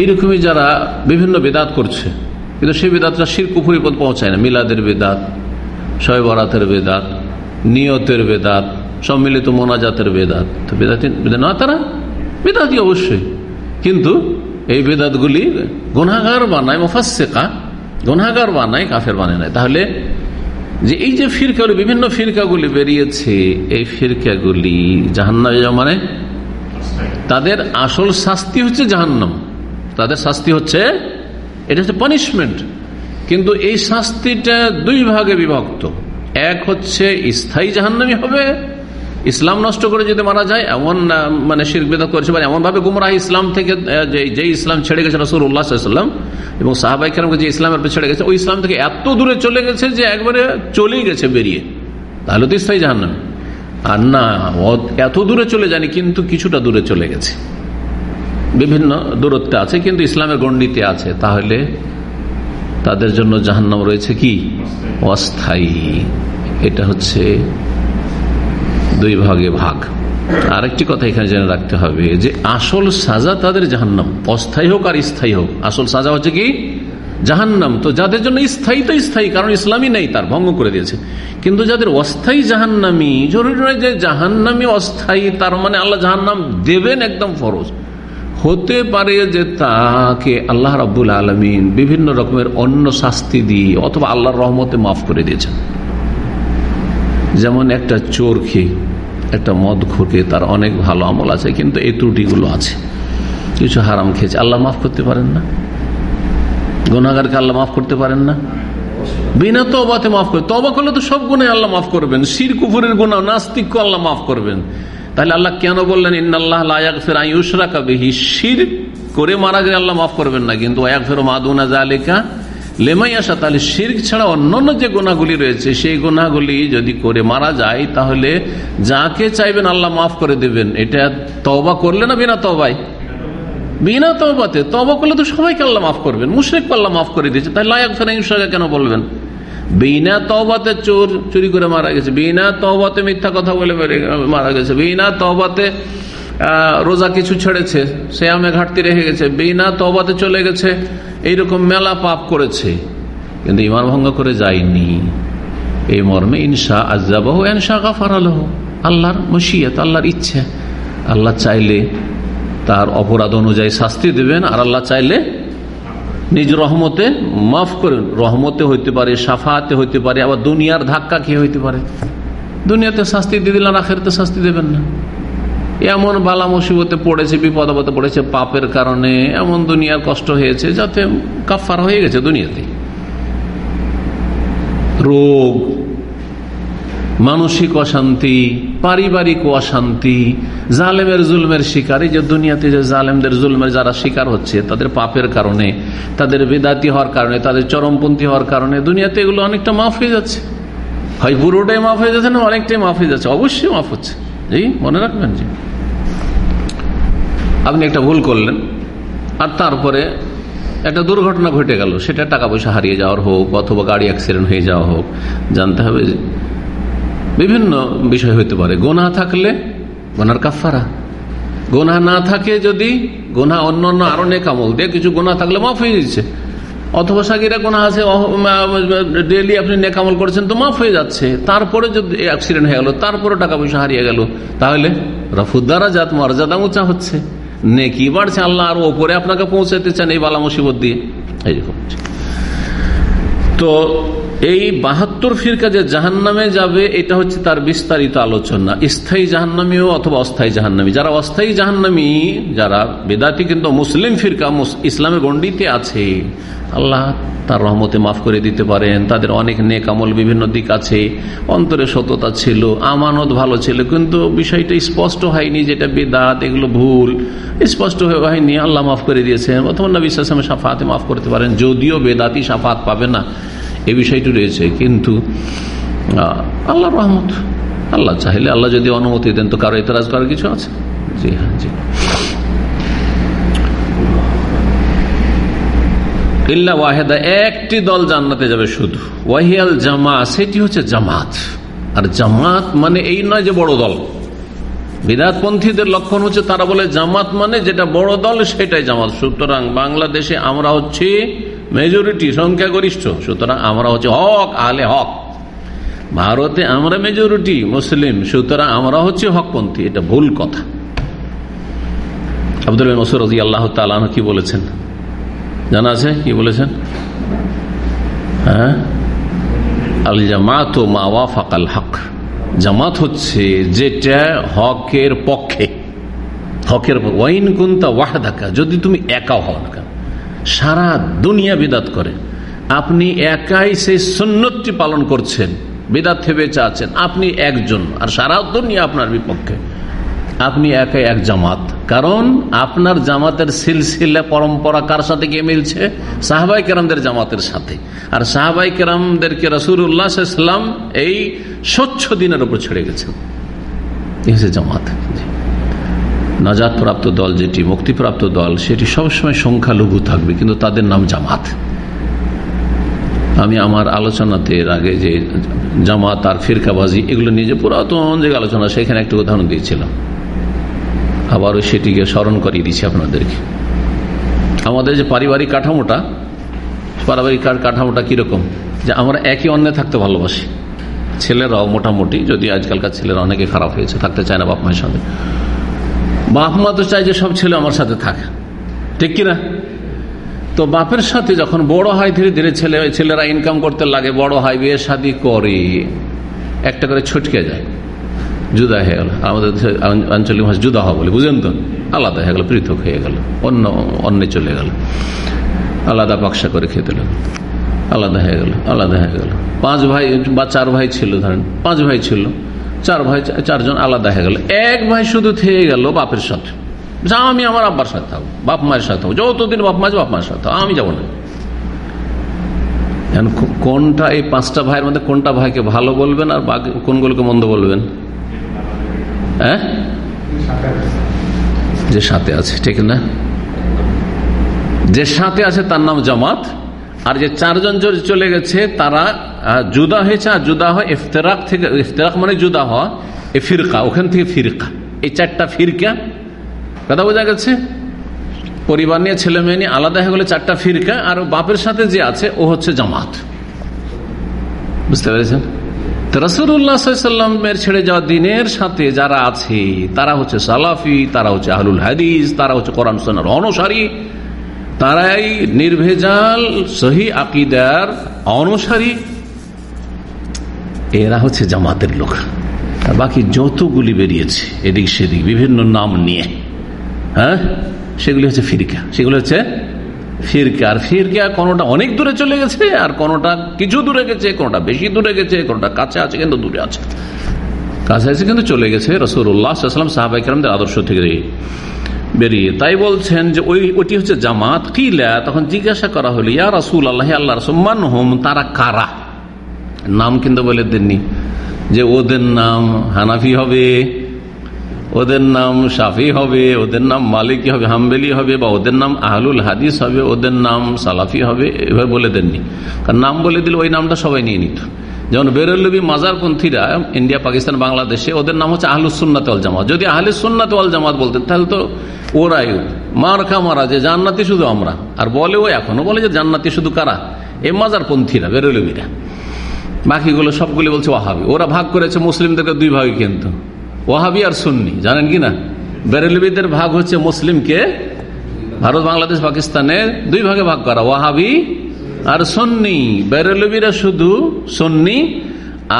এইরকমই যারা বিভিন্ন বেদাত করছে, কিন্তু সেই বেদাতটা শির কুপুরি পদ পৌঁছায় না। মিলাদের বেদাত শয় বরাতের বেদাত, নিয়তের বেদাত, সম্মিলিত মোনাজাতের বেদাত। তো বেদাতি না, তারা বেদাতি অবশ্যই। কিন্তু এই বেদাতগুলি গুনাগার বানায় মোফাসেকা গুনাগার বানায়, কাফের বানায় নাই। তাহলে যে এই যে ফিরকাগুলি, বিভিন্ন ফিরকাগুলি বেরিয়েছে, এই ফিরকাগুলি জাহান্নামে মানে তাদের আসল শাস্তি হচ্ছে জাহান্নাম। তাদের শাস্তি হচ্ছে, এটা হচ্ছে পানিশমেন্ট কিন্তু এই শাস্তিটা দুই ভাগে বিভক্ত। এক হচ্ছে স্থায়ী জাহান্নামি হবে ইসলাম নষ্ট করে যদি মারা যায়, এমন মানে শিরবেদা করেছে মানে এমন ভাবে গুমরাহ ইসলাম থেকে যে ইসলাম ছেড়ে গেছে রসুল উল্লাহাম এবং সাহাবাই কেরামকে যে ইসলামের ছেড়ে গেছে, ওই ইসলাম থেকে এত দূরে চলে গেছে যে একবারে চলেই গেছে বেরিয়ে। তাহলে তো স্থায়ী জাহান্নামি। আর না এত দূরে চলে যায়নি, কিন্তু কিছুটা দূরে চলে গেছে। বিভিন্ন দূরত্বে আছে, কিন্তু ইসলামের গণ্ডিতে আছে। তাহলে তাদের জন্য জাহান্নাম রয়েছে কি? অস্থায়ী। এটা হচ্ছে দুই ভাগে ভাগ। আরেকটি কথা এখানে জেনে রাখতে হবে যে আসল সাজা তাদের জাহান্নাম, অস্থায়ী হোক আর স্থায়ী হোক। আসল সাজা হচ্ছে কি? জাহান্নাম। তো যাদের জন্য স্থায়ী, তো স্থায়ী, কারণ ইসলামই নেই, তার ভঙ্গ করে দিয়েছে। কিন্তু যাদের অস্থায়ী জাহান্নামি, জরুরি নয় যে জাহান্নামি অস্থায়ী, তার মানে আল্লাহ জাহান্নাম দেবেন একদম ফরজ। হতে পারে যে তাকে আল্লাহ রাবুল আলমিন বিভিন্ন রকমের অন্য শাস্তি দিয়ে অথবা আল্লাহর রহমতে মাফ করে দিয়েছেন। যেমন একটা চোর খেয়ে, একটা মদ খোকে, তার অনেক ভালো আমল আছে, কিন্তু এই ত্রুটিগুলো আছে। কিছু হারাম খেয়েছে। আল্লাহ মাফ করতে পারেন না? গুনাগারকে আল্লাহ মাফ করতে পারেন না? বিনা তবাতে মাফ করে তবা করলে তো সব গুণে আল্লাহ মাফ করবেন। শির কুফুরের গুণা নাস্তিক আল্লাহ মাফ করবেন। তাহলে আল্লাহ কেন বললেন ইন্নআল্লাহ ফের কাবিহি শির করে মারা গেলে আল্লাহ মাফ করবেন না। কিন্তু ফের মাদুনা জালেকা লেমাই আসা তাহলে শির্ক ছাড়া অন্যান্য যে গোনাগুলি রয়েছে, সেই গোনাগুলি যদি করে মারা যায়, তাহলে যাকে চাইবেন আল্লাহ মাফ করে দেবেন। এটা তবা করলে না বিনা তবাই বিনা তবাতে তবা করলে তো সবাইকে আল্লাহ মাফ করবেন। মুশরেক আল্লাহ মাফ করে দিয়েছে। তাই লায়াক ফেরাইসাকে কেন বলবেন? বিনা তবাতে চোর চুরি করে মারা গেছে। বিনা তবাতে মিথ্যা কথা বলে মারা গেছে। বিনা তবাতে রোজা কিছু ছেড়েছে সে আমে ঘাটতি রেখে গেছে। বিনা তবাতে চলে গেছে। এইরকম মেলা পাপ করেছে, কিন্তু ইমান ভঙ্গ করে যায়নি। এই মর্মে ইনসা আজাবাহ এনসা গাফার আলহ আল্লাহর মশিয়ত, আল্লাহর ইচ্ছে। আল্লাহ চাইলে তার অপরাধ অনুযায়ী শাস্তি দেবেন, আর আল্লাহ চাইলে নিজ রহমতে মাফ করেন। রহমতে হইতে পারে, সাফাতে হইতে পারে, আবার দুনিয়ার ধাক্কা খেয়ে হইতে পারে। দুনিয়াতে শাস্তি দিয়ে দিলেন, আখেরতে শাস্তি দেবেন না। এমন বালা মুসিবতে পড়েছে বিপদ আপদে পড়েছে, পাপের কারণে এমন দুনিয়ার কষ্ট হয়েছে যাতে কাফার হয়ে গেছে দুনিয়াতে। রোগ, মানসিক অশান্তি, পারিবারিক অশান্তি, জালেমের জুলমের শিকার, এই যে দুনিয়াতে যে জালেমদের জুলমের যারা শিকার হচ্ছে, তাদের পাপের কারণে, তাদের বেদাতি হওয়ার কারণে, তাদের চরমপন্থী হওয়ার কারণে দুনিয়াতে এগুলো অনেকটা মাফ হয়ে যাচ্ছে। হয় পুরোটাই মাফ হয়ে যাচ্ছে না অনেকটাই মাফ হয়ে যাচ্ছে? অবশ্যই মাফ হচ্ছে। জি, মনে রাখবেন জি। আপনি একটা ভুল করলেন, আর তারপরে একটা দুর্ঘটনা ঘটে গেল, সেটা টাকা পয়সা হারিয়ে যাওয়ার হোক, অথবা গাড়ি অ্যাক্সিডেন্ট হয়ে যাওয়া হোক, জানতে হবে বিভিন্ন বিষয় হইতে পারে। গোনা থাকলে গোনার কাফারা গোনা না থাকে যদি গোনা অন্য অন্য আরও নেকামল দিয়ে কিছু গোনা থাকলে মাফ হয়ে যাচ্ছে। অথবা সাকিরা কোনো আছে ডেলি আপনি নেকামল করছেন তো মাফ হয়ে যাচ্ছে। তারপরে যদি অ্যাক্সিডেন্ট হয়ে গেল তারপরে টাকা পয়সা হারিয়ে গেল, তাহলে রফুদ্দারা জাত মর্যাদা উঁচা হচ্ছে। নেকি বাড়ছে আল্লাহ, আর ওপরে আপনাকে পৌঁছাতে চান এই বালা মুসিবত দিয়ে। এইরকম তো এই বাহাত্তর ফিরকা যে জাহান নামে যাবে, এটা হচ্ছে তার বিস্তারিত আলোচনা। স্থায়ী জাহান্নামীও অথবা অস্থায়ী জাহান্নামী? যারা অস্থায়ী জাহান্নামী, যারা বেদাতি কিন্তু মুসলিম ফিরকা ইসলামের গণ্ডিতে আছে, আল্লাহ তার রহমতে মাফ করে দিতে পারেন। তাদের অনেক নেক আমল বিভিন্ন দিক আছে। অন্তরে সততা ছিল, আমানত ভালো ছিল, কিন্তু বিষয়টা স্পষ্ট হয়নি যেটা বেদাত, এগুলো ভুল। স্পষ্ট হয়নি, আল্লাহ মাফ করে দিয়েছেন। অথবা নবী ইসলামে সাফাতে মাফ করতে পারেন, যদিও বেদাতি সাফাত পাবে না। এই বিষয়টি রয়েছে, কিন্তু আল্লাহ রহমত। আল্লাহ চাইলে আল্লাহ যদি অনুমতি দেন, তো কারও এতরাজ করার কিছু আছে? জি হ্যাঁ জি। ওয়াহেদা, একটি দল জান্নাতে যাবে শুধু। ওয়াহিয়াল জামা সেটি হচ্ছে জামাত। আর জামাত মানে এই নয় যে বড় দল। বিরাটপন্থীদের লক্ষণ হচ্ছে তারা বলে জামাত মানে যেটা বড় দল, সেটাই জামাত। সুতরাং বাংলাদেশে আমরা হচ্ছে মেজরিটি সংখ্যাগরিষ্ঠ, সুতরাং আমরা হচ্ছে হক, আলে হক। ভারতে আমরা মেজরিটি, মুসলিম, সুতরাং আমরা হচ্ছে হকপন্থী, এটা ভুল কথা। আব্দুল মসুর আল্লাহ কি বলেছেন? জানা আছে? কি বলেছেন? হ্যাঁ? জামাত ও হক। জামাত হচ্ছে যেটা হকের পক্ষে। হকের ওয়াইন কুন্তা ওয়াহাদাকা, যদি তুমি একা হও না সারা দুনিয়া বিদাত করে। আপনি একাই সেই সন্ন্যতটি পালন করছেন, বিদাত বেঁচে আছেন। আপনি একজন, আর সারা দুনিয়া আপনার বিপক্ষে। আপনি একাই এক জামাত। কারণ আপনার জামাতের সিলসিলা পরম্পরা কার সাথে গিয়ে মিলছে? সাহাবাই কেরামদের জামাতের সাথে। আর সাহাবাই কেরামদেরকে রসুল্লাহাম এই স্বচ্ছ দিনের উপর ছেড়ে গেছেন। জামাত। নাজাদ প্রাপ্ত দল যেটি, মুক্তিপ্রাপ্ত দল, সেটি সবসময় সংখ্যালঘু থাকবে, কিন্তু তাদের নাম জামাত। আমি আমার আলোচনাতে এর আগে যে জামাত আর ফিরকাবাজি, এগুলো নিয়ে যে পুরাতন যে আলোচনা, সেখানে একটা উদাহরণ দিয়েছিলাম। আবারও সেটিকে স্মরণ করিয়ে দিচ্ছি আপনাদেরকে। আমাদের যে পারিবারিক কাঠামোটা পারিবারিক কাঠামোটা কীরকম? যে আমরা একই অন্যে থাকতে ভালোবাসি। ছেলেরাও মোটামুটি, যদি আজকালকার ছেলেরা অনেকে খারাপ হয়েছে, থাকতে চায় না বাপ মায়ের সাথে বাপ মা তো চাই যে সব ছেলে আমার সাথে থাকে। ঠিক কিনা? তো বাপের সাথে যখন বড় হয়, ধীরে ধীরে ছেলে, ছেলেরা ইনকাম করতে লাগে, বড় হয়, বিয়ে শাদী করে, একটা করে ছটকে যায়। জুদা হয়ে গেল। আমাদের আঞ্চলিক ভাষা জুদা হওয়া বলে বুঝলেন তো? আলাদা হয়ে গেল, পৃথক হয়ে গেল, অন্য, অন্যে চলে গেল। আলাদা বাক্সা করে খেতে লাগল আলাদা হয়ে গেল, আলাদা হয়ে গেল। পাঁচ ভাই, বা চার ভাই ছিল, ধরেন। পাঁচ ভাই ছিল। চার ভাই, চারজন আলাদা হয়ে গেল। এক ভাই শুধু থেকে গেল বাপের সাথে। যা আমি আমার আব্বার সাথে থাকব, বাপ মায়ের সাথে থাকব। যতদিন বাপ মা বাপ মায়ের সাথে আমি যাব না। কোনটা এই পাঁচটা ভাইয়ের মধ্যে কোনটা ভাইকে ভালো বলবেন আর বাকি কোনগুলোকে মন্দ বলবেন? হ্যাঁ? যে সাথে আছে, ঠিক না? যে সাথে আছে তার নাম জামাত। আর যে চারজন চলে গেছে, তারা জুদা হয়েছে, আর জুদা হয় ইফতেরাক থেকে, ইফতেরাক মানে জুদা হওয়া এ ফিরকা, ওখান থেকে ফিরকা। এই চারটা ফিরকা, কথা বোঝা গেছে? পরিবার নিয়ে, ছেলে মেয়ে নিয়ে আলাদা হয়ে গেলে চারটা ফিরকা, আর বাপের সাথে যে আছে, ও হচ্ছে জামাত। বুঝতে পেরেছেন? রসুল্লাহামের ছেড়ে যাওয়া দিনের সাথে যারা আছে, তারা হচ্ছে সালাফি, তারা হচ্ছে আহলুল হাদিস, তারা হচ্ছে কোরআন সোনার অনুসারী। তারাই নির্ভেজাল, সহি আকিদার অনুসারী। এরা হচ্ছে জামাতের লোক। আর বাকি যতগুলি বেরিয়েছে, এদিক সেদিক বিভিন্ন নাম নিয়ে হ্যাঁ? সেগুলি হচ্ছে ফিরকা। সেগুলি হচ্ছে ফিরকা। আর ফিরকা কোনোটা অনেক দূরে চলে গেছে, আর কোনোটা কিছু দূরে গেছে, কোনোটা বেশি দূরে গেছে, কোনোটা কাছে আছে, কিন্তু দূরে আছে। কাছে আছে কিন্তু চলে গেছে রসুল্লাহাম সাহাবাইকার আদর্শ থেকে বেরিয়ে। তাই বলছেন যে ওই ওটি হচ্ছে জামাত। কিলা? তখন জিজ্ঞাসা করা হলো, ইয়া রাসুল আল্লাহ আল্লাহ রসমান হোম, তারা কারা? নাম কিন্তু বলে দেননি। যে ওদের নাম হানাফি হবে, ওদের নাম সাফি হবে, ওদের নাম মালিকি হবে, হামবেলি হবে, বা ওদের নাম আহলুল হাদিস হবে, ওদের নাম সালাফি হবে, এভাবে বলে দেননি। কারণ নাম বলে দিলে ওই নামটা সবাই নিয়ে নিত। যেমন বেরলবি মাজারপন্থীরা ইন্ডিয়া, পাকিস্তান, বাংলাদেশে ওদের নাম হচ্ছে আহলুসুন্নাত জামাত। যদি আহলুসুন্নাত জামাত বলতেন, তাহলে তো ওরাই মার খা মারা, যে জান্নাতি শুধু আমরা। আর বলে ও এখনও বলে যে জান্নাতি শুধু কারা? এ মাজারপন্থীরা, বেরলবিরা। বাকিগুলো সবগুলি বলছে ওয়াহাবি। ওরা ভাগ করেছে, মুসলিমদেরকে দুই ভাগে কিন্তু। ওয়াহাবি আর সুন্নি, জানেন কি না? বেরেলবিদের ভাগ হচ্ছে মুসলিমকে, ভারত, বাংলাদেশ পাকিস্তানে দুই ভাগে ভাগ করা, ওয়াহাবি আর সন্নি। বেরেলবিরা শুধু সন্নি,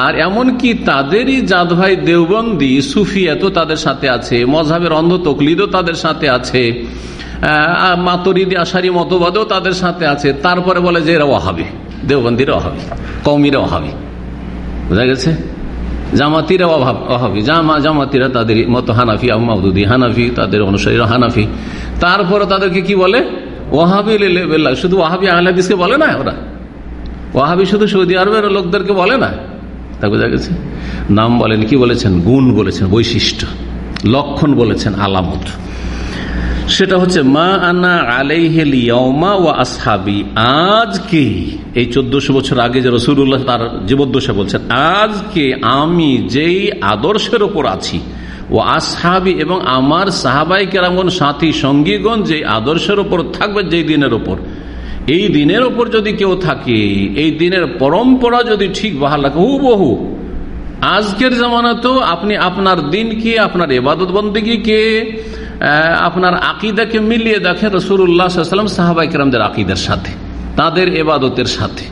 আর এমনকি তাদেরই জাত ভাই দেওবন্দি সুফিয়াত তাদের সাথে আছে মজাবের অন্ধ তকলিদও তাদের সাথে আছে মাতরিদি, আশারি, মতবাদও তাদের সাথে আছে, তারপরে বলে যে এরা ওহাবি দেওবন্দিরা অভাবী কৌমিরা অভাবী। বোঝা গেছে? জামাতিরা অভাব অহাবি জামা জামাতিরা তাদের মতো হানাফি মাহদুদি হানাফি, তাদের অনুসারীরা হানাফি। তারপরে তাদেরকে কি বলে? ওহাবি শুধু ওহাবি আহলাদিসকে বলে না ওরা? ওহাবি শুধু সৌদি আরবের লোকদেরকে বলে না? তা বোঝা গেছে? নাম বলেন, কি বলেছেন? গুণ বলেছেন, বৈশিষ্ট্য। লক্ষণ বলেছেন, আলামত। সেটা হচ্ছে, মা আনা আলাইহেলিয়া ও আসহাবি। আজকে এই চোদ্দশো বছর আগে যে রসুল্লাহ তার জীবদ্দশা বলছেন আজকে আমি যেই আদর্শের ওপর আছি। ও আসহাবি এবং আমার সাহাবাই কেরামন সাথী, সঙ্গীগণ যে আদর্শের ওপর থাকবে, যেই দিনের ওপর এই দিনের ওপর যদি কেউ থাকে, এই দিনের পরম্পরা যদি ঠিক বাহার লাগে হু বহু আজকের জামানাতেও আপনি আপনার দিনকে, আপনার এবাদত বন্দীকে আপনার আকিদাকে মিলিয়ে দেখেন রসুল্লাহাম সাহাবাই কিরামদের আকিদের সাথে, তাদের এবাদতের সাথে।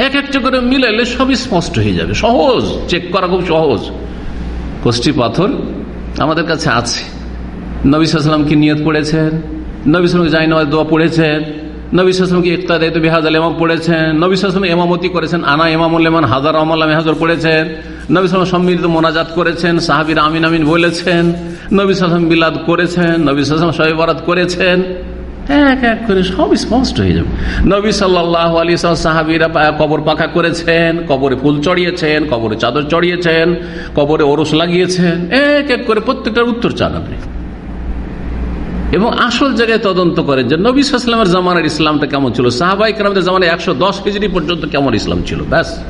এক একটা করে মিলাইলে সবই স্পষ্ট হয়ে যাবে। সহজ চেক করা খুব সহজ। কষ্টি পাথর আমাদের কাছে আছে। নবী সাল্লামকে নিয়ত পড়েছেন? নবী সালামকে জাইন দোয়া পড়েছেন? নবী সালামকে ইকতাদ বিহাজ আল এমাম পড়েছেন? নবী সালাম এমামতি করেছেন আনা এমামুল এমান হাজার আমল্লাম হাজার পড়েছেন। নবী সম্মিলিত মোনাজাত করেছেন, সাহাবির আমিন আমিন বলেছেন, নবী সালাম বিলাদ করেছেন, নবী সালাম সহিবারাত করেছেন। এক এক করে সব স্পষ্ট হয়ে যাবে। নবী সাল্লাহ আলী সাহাবিরা কবর পাকা করেছেন, কবরে ফুল চড়িয়েছেন, কবরে চাদর চড়িয়েছেন, কবরে ওরস লাগিয়েছেন, এক এক করে প্রত্যেকটার উত্তর চান এবং আসল জায়গায় তদন্ত করেন যে নবী সাল্লামের জামানের ইসলামটা কেমন ছিল সাহাবাই কেরামদের জামানে একশো দশ হিজড়ি পর্যন্ত কেমন ইসলাম ছিল, ব্যাস।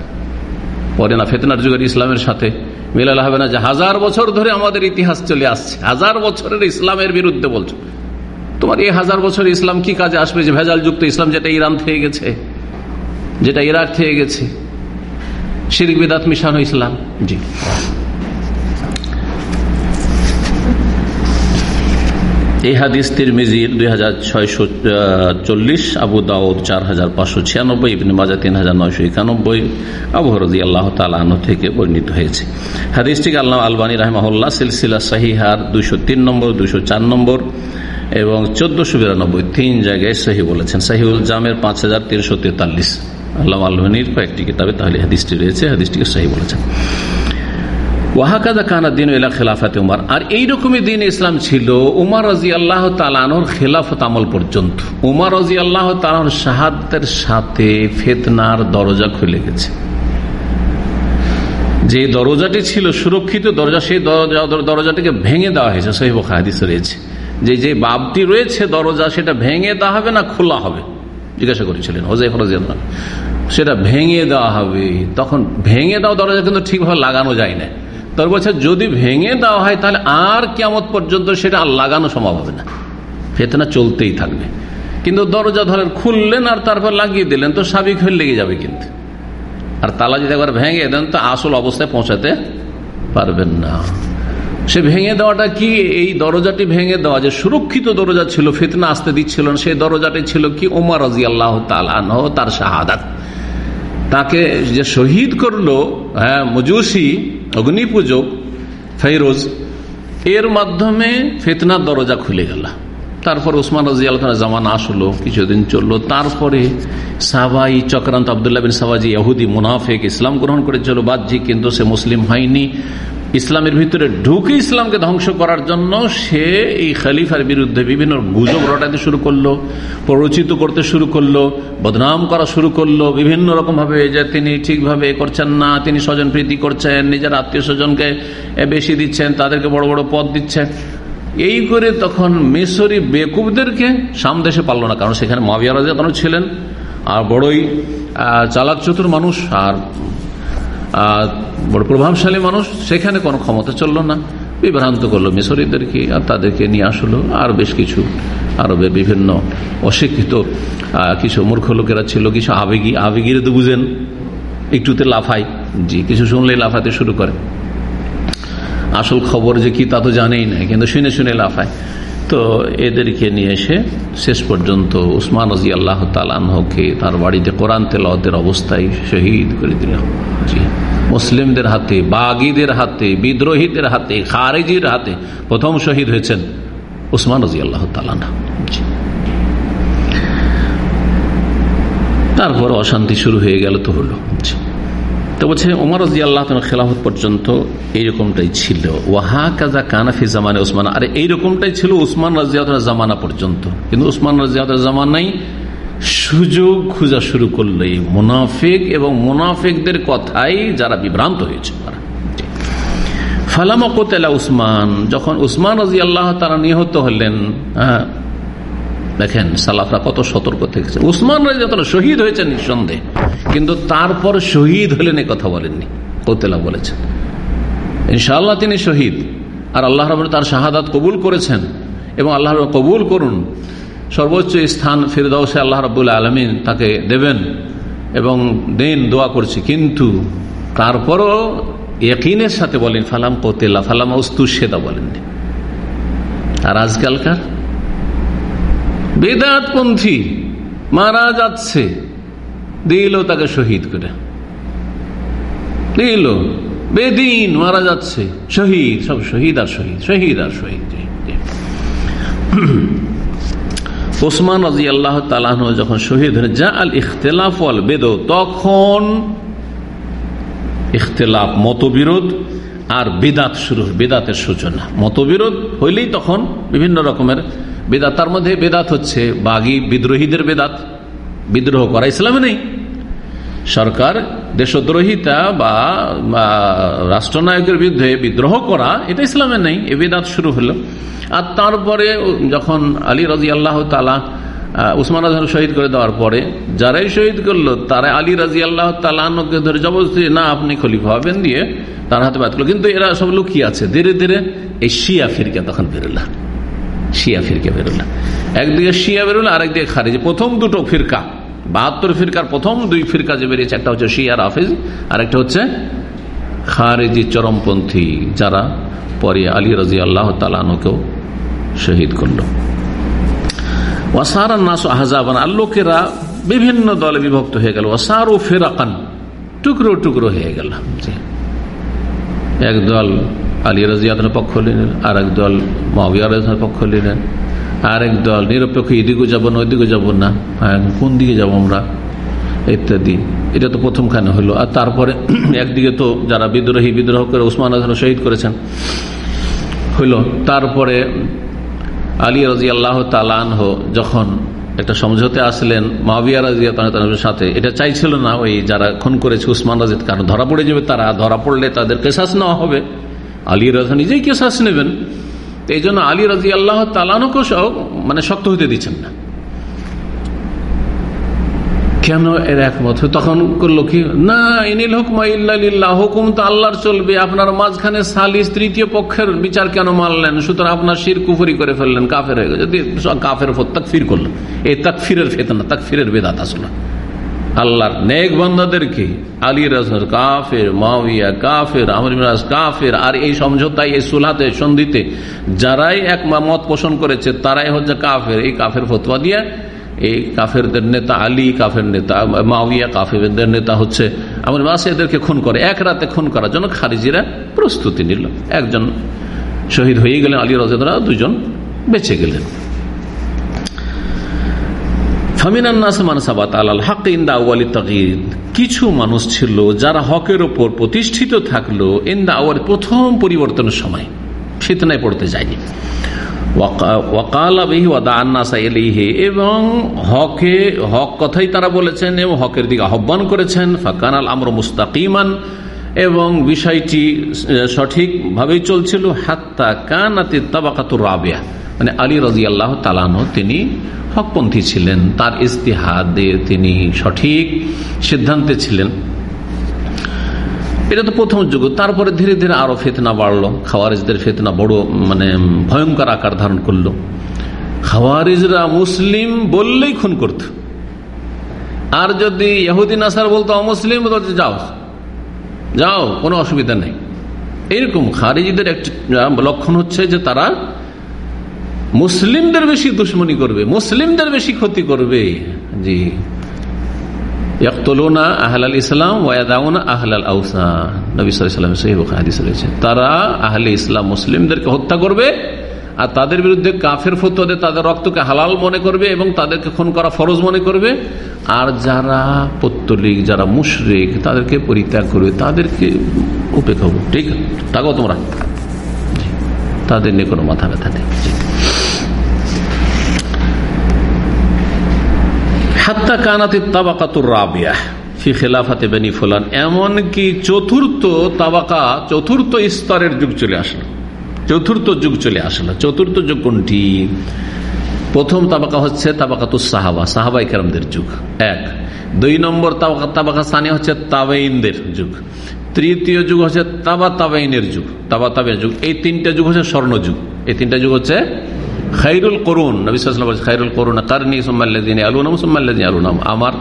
পরে না ফেতনার যুগের ইসলামের সাথে মিলাল হবে না যে হাজার বছর ধরে আমাদের ইতিহাস চলে আসছে। হাজার বছরের ইসলামের বিরুদ্ধে বলছো। তোমার এই হাজার বছর ইসলাম কি কাজে আসবে যে ভেজাল যুক্ত ইসলাম যেটা ইরান থেকে গেছে, যেটা ইরাক থেকে গেছে? শিরিক বিদাত মিশানো ইসলাম। জি। এই হাদিস তিরমিজির দুই হাজার ছয়শো চল্লিশ, আবু দাউদ চার হাজার পাঁচশো ছিয়ানব্বই, ইবিন মাজা তিন হাজার নয়শো একানব্বই, আবু হরদি আল্লাহ তালাহ থেকে বর্ণিত হয়েছে। হাদিসটিকে আল্লাহ আলবানী রাহমাহুল্লাহ সিলসিলা সাহিহার দুইশো তিন নম্বর, দুইশো চার নম্বর এবং চোদ্দশো বিরানব্বই তিন জায়গায় সহি বলেছেন। সাহিউল জামের পাঁচ হাজার তিনশো তেতাল্লিশ। আল্লাহ আলহানির কয়েকটি কিতাবে তাহলে হাদিসটি রয়েছে, হাদিসটিকে সহি বলেছেন। ওয়াহাকাদা কানা দিন এলা খেলাফাতে উমার আর এইরকমই দিন ইসলাম ছিল উমার রাজি আল্লাহ তালানোর খেলাফত আমল পর্যন্ত। উমার রাজি আল্লাহ তালানোর শাহাদের সাথে ফেতনার দরজা খুলে গেছে। যে দরজাটি ছিল সুরক্ষিত দরজা, সেই দরজাটিকে ভেঙে দেওয়া হয়েছে। সহিব হাদিস রয়েছে। যে যে বাবটি রয়েছে দরজা, সেটা ভেঙে দেওয়া হবে না খোলা হবে? জিজ্ঞাসা করেছিলেন হোজাই ফরাজিয়াল সেটা ভেঙে দেওয়া হবে। তখন ভেঙে দেওয়া দরজা কিন্তু ঠিকভাবে লাগানো যায় না। তার বলছে যদি ভেঙে দেওয়া হয়, তাহলে আর কেমন পর্যন্ত সেটা আর লাগানো সম্ভব হবে না। ফেতনা চলতেই থাকবে। কিন্তু দরজা ধরেন, খুললেন আর তারপর লাগিয়ে দিলেন, তো সাবিক হয়ে লেগে যাবে কিন্তু। আর তালা যদি একবার ভেঙে দেন, তো আসল অবস্থায় পৌঁছাতে পারবেন না। সে ভেঙে দেওয়াটা কি? এই দরজাটি ভেঙে দেওয়া যে সুরক্ষিত দরজা ছিল, ফিতনা আসতে দিচ্ছিল সেই দরজাটি ছিল কি? ওমর রাজি আল্লাহ তার শাহাদাত। তাকে যে শহীদ করল হ্যাঁ মজুসি অগ্নি পূজক ফেরোজ, এর মাধ্যমে ফেতনার দরজা খুলে গেল। তারপর ওসমান রাজি আল্লাহ জামান আসলো, কিছুদিন চলল। তারপরে সাবাই চক্রান্ত আবদুল্লাহ বিন সাবাজি ইহুদি মুনাফেক, ইসলাম গ্রহণ করেছিল, বাহ্যিক, কিন্তু সে মুসলিম হয়নি। ইসলামের ভিতরে ঢুকে ইসলামকে ধ্বংস করার জন্য সে এই খালিফার বিরুদ্ধে বিভিন্ন গুজব রটাতে শুরু করল, প্ররোচিত করতে শুরু করল, বদনাম করা শুরু করল, বিভিন্ন রকম ভাবে যে তিনি ঠিকভাবে করছেন না, তিনি স্বজন প্রীতি করছেন, নিজের আত্মীয় স্বজনকে বেশি দিচ্ছেন, তাদেরকে বড় বড় পদ দিচ্ছেন এই করে তখন মিশরি বেকুবদেরকে সামদেশে পারল না, কারণ সেখানে মাবিয়া রাজা ছিলেন, আর বড়ই চালাক চতুর মানুষ, আর বড় প্রভাবশালী মানুষ, সেখানে কোনো ক্ষমতা চলল না। বিভ্রান্ত করল মিশরীদেরকে আর তাদেরকে নিয়ে আসলো। আর বেশ কিছু আরবের বিভিন্ন অশিক্ষিত কিছু মূর্খ লোকেরা ছিল, কিছু আবেগী আবেগীর তো বুঝেন, একটুতে লাফাই জি, কিছু শুনলেই লাফাতে শুরু করে। আসল খবর যে কি তা তো জানেই না, কিন্তু শুনে শুনে লাফায়। তো এদেরকে নিয়ে এসে শেষ পর্যন্ত উসমান রাজি আল্লাহ তালানহকে তার বাড়িতে কোরআন তেলাওয়াতের অবস্থায় শহীদ করে দিল। মুসলিমদের হাতে, বাগিদের হাতে, বিদ্রোহীদের হাতে, খারেজির হাতে প্রথম শহীদ হয়েছেন উসমান রাজি আল্লাহ তালানা তারপর অশান্তি শুরু হয়ে গেল তো হলো। তো বলছে ওমর রাজি আল্লাহ খেলাফত পর্যন্ত এইরকমটাই ছিল। ওয়াহা কাজা কানাফি জামানে ওসমান আর, এইরকমটাই ছিল উসমান রাজিয়াত জামানা পর্যন্ত। কিন্তু উসমান রাজিয়াত জামানাই সুযোগ খোঁজা শুরু করল মুনাফিক এবং মুনাফিকদের কথাই যারা বিভ্রান্ত হয়েছে তারা। ফালামকোতেলা উসমান। যখন উসমান রাজি আল্লাহ তারা নিহত হলেন হ্যাঁ দেখেন সালাফরা কত সতর্ক থেকেছে। উসমান রাজি শহীদ হয়েছে নিঃসন্দেহ। কিন্তু তারপর শহীদ হলেন কথা বলেননি। কোতেলা বলেছেন। ইনশাআল্লাহ তিনি শহীদ। আর আল্লাহ রব তার শাহাদাত কবুল করেছেন এবং আল্লাহ কবুল করুন। সর্বোচ্চ স্থান ফিরদাউসে আল্লাহ রবুল্লা আলমিন তাকে দেবেন এবং দেন দোয়া করছে। কিন্তু তারপরও একইনের সাথে বলেন, ফালাম কোতেলা ফালাম অস্তুসেদা বলেননি। আর আজকালকার বেদাতপন্থী, মারা যাচ্ছে। দিল তাকে শহীদ করে। দিল বেদিন মারা যাচ্ছে। শহীদ, সব শহীদ আর শহীদ শহীদ আর শহীদ ওসমান রাজি আল্লাহ তালাহ যখন শহীদ হলেন যা আল ইখতলাফ আল বেদ তখন ইখতলাফ মতবিরোধ আর বেদাত শুরু, বেদাতের সূচনা। মতবিরোধ হইলেই তখন বিভিন্ন রকমের বেদাত, তার মধ্যে বেদাত হচ্ছে বাগি বিদ্রোহীদের বেদাত। বিদ্রোহ করা ইসলামে নেই। সরকার দেশদ্রোহিতা বা রাষ্ট্রনায়কের বিরুদ্ধে বিদ্রোহ করা, এটা ইসলামে নেই। এ বেদাত শুরু হলো। আর তারপরে যখন আলী রাজি আল্লাহ তালা উসমান আজহার শহীদ করে দেওয়ার পরে, যারাই শহীদ করল, তারা আলী রাজি আল্লাহ তালাকে ধরে জবরদস্তি, না, আপনি খলিফা হবেন দিয়ে তার হাতে বাদ করল কিন্তু এরা সব লুকিয়ে আছে। ধীরে ধীরে এই শিয়া ফিরকা তখন বেরোলা শিয়া ফিরকা বেরোলা একদিকে শিয়া বেরোলো আরেকদিকে খারিজ। প্রথম দুটো ফিরকা, বাহাত্তর ফিরকার প্রথম দুই ফিরকা যে বেরিয়েছে, একটা হচ্ছে শিয়ার হাফিজ আর একটা হচ্ছে খারেজি চরমপন্থী, যারা পরে আলী রাজি আল্লাহ তালানকেও শহীদ করল। ওয়াসার নাস আহজাবান, আর লোকেরা বিভিন্ন দলে বিভক্ত হয়ে গেল। ওয়াসার ও ফেরাকান, টুকরো টুকরো হয়ে গেল। এক দল আলী রাজিয়াদের পক্ষ নিলেন আর এক দল রাজনের পক্ষ নিলেন আরেক দল নিরপেক্ষ এদিকে যাব না ওইদিকে যাব না হ্যাঁ, কোন দিকে যাব আমরা ইত্যাদি। এটা তো প্রথমখানে হলো। আর তারপরে একদিকে তো যারা বিদ্রোহী বিদ্রোহ করে ওসমান আজহান শহীদ করেছেন হইল তারপরে আলী রাজি আল্লাহ তালানহ যখন একটা সমঝোতে আসলেন মাবিয়া রাজিয়া সাথে এটা চাইছিল না ওই যারা খুন করেছে উসমান রাজিদ কারণ ধরা পড়ে যাবে তারা ধরা পড়লে তাদের কেসাস নেওয়া হবে। আলী রাজা নিজেই কেসাস নেবেন। এই জন্য আলী রাজি আল্লাহ তালানকে মানে শক্ত হতে দিচ্ছেন না। কেন এর একমত? তখন করল কি? না, ইনিল হুকমা হুকুম তো আল্লাহর চলবে। আপনার মাঝখানে সালিস তৃতীয় পক্ষের বিচার কেন মানলেন? সুতরাং আপনার শির কুফুরি করে ফেললেন, কাফের হয়ে গেছে। কাফের তাকফির করলেন। এই তাকফিরের ফেতনা, তাকফিরের বেদাত আসলো। আল্লাহর নেক বন্দাদেরকে, আলী রাজর কাফের, মাওয়িয়া কাফের, আমর কাফের, আর এই সমঝোতায়, এই সুলাতে সন্ধিতে যারাই এক মত পোষণ করেছে, তারাই হচ্ছে কাফের। এই কাফের ফতোয়া দিয়ে এই কাফেরদের নেতা আলী, কাফের নেতা মাওয়া কাফেরদের নেতা হচ্ছে আমার মাসে এদেরকে খুন করে। এক রাতে খুন করার জন্য খারিজিরা প্রস্তুতি নিল। একজন শহীদ হয়ে গেলেন, আলী রাজা দুজন বেঁচে গেলেন। কিছু মানুষ ছিল যারা হকের ওপর প্রতিষ্ঠিত থাকল ইন্দা আওয়াল প্রথম পরিবর্তনের সময়। ফিতনায় পড়তে যায়নি। এবং হকে, হক কথাই তারা বলেছেন এবং হকের দিকে আহ্বান করেছেন। ফাকানাল আমর মুস্তাকিমান এবং বিষয়টি সঠিকভাবেই চলছিল। হাত্তা কানাতে তাবাকাতুর রাবিয়া। মানে আলী রাজি আল্লাহ তালানো তিনি হকপন্থী ছিলেন। তার ইস্তিহাদে তিনি সঠিক সিদ্ধান্তে ছিলেন। এটা তো প্রথম যুগ। তারপরে ধীরে ধীরে আরও ফেতনা বাড়লো। খাওয়ারিজদের ফেতনা বড় মানে ভয়ঙ্কর আকার ধারণ করল। খাওয়ারিজরা মুসলিম বললেই খুন করত। আর যদি ইহুদিন আসার বলতো, অমুসলিম যাও। যাও, কোনো অসুবিধা নেই। এরকম খারিজিদের একটি লক্ষণ হচ্ছে যে তারা মুসলিমদের বেশি দুশ্মনী করবে, মুসলিমদের বেশি ক্ষতি করবে। জি। ইসলাম তারা ইসলাম মুসলিমদেরকে হত্যা করবে আর তাদের বিরুদ্ধে কাফের তাদের রক্তকে হালাল মনে করবে এবং তাদেরকে করা ফরজ মনে করবে। আর যারা পত্তলিক, যারা মুশরিক, তাদেরকে পরিত্যাগ করবে, তাদেরকে উপেক্ষা ঠিক? থাকো তোমরা। তাদের নিয়ে কোনো মাথা ব্যথা নেই। হাত্তা কানাতি তাবাকাতুর রাবিয়া ফি খেলাফাতে বেনি ফুলান। এমনকি চতুর্থ তাবাকা, চতুর্থ স্তরের যুগ চলে আসলো। চতুর্থ যুগ চলে আসলো। চতুর্থ যুগ কোনটি? প্রথম তাবাকা হচ্ছে তাবাকাতুর সাহাবা সাহাবাই কেরামদের যুগ। এক। দুই নম্বর তাবাকা তাবাকা স্থানীয় হচ্ছে তাবাইনদের যুগ। তৃতীয় যুগ হচ্ছে তাবা তাবাইনের যুগ। তাবা তাবের যুগ। এই তিনটা যুগ হচ্ছে স্বর্ণ যুগ এই তিনটা যুগ হচ্ছে খাইরুল করুন নবিসাম খাইরুল করুন কারণী সোম্মাল্লাদিন আলুনাম সোম্মাল্লাদিন আলুনাম আমার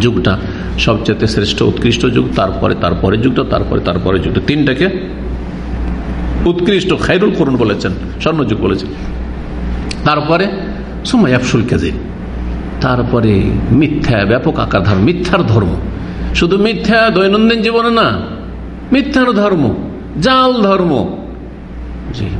যুগটা সবচেয়ে শ্রেষ্ঠ, উৎকৃষ্ট যুগ, তারপরে তারপরে যুগটা, তারপরে তারপরে যুগটা। তিনটাকে উৎকৃষ্ট, খাইরুল করুন বলেছেন স্বর্ণযুগ বলেছেন। তারপরে সময় অ্যাপসুল কাজিম তারপরে মিথ্যা, ব্যাপক আকার ধর্ম মিথ্যার ধর্ম। শুধু মিথ্যা দৈনন্দিন জীবনে না, মিথ্যার ধর্ম, জাল ধর্ম।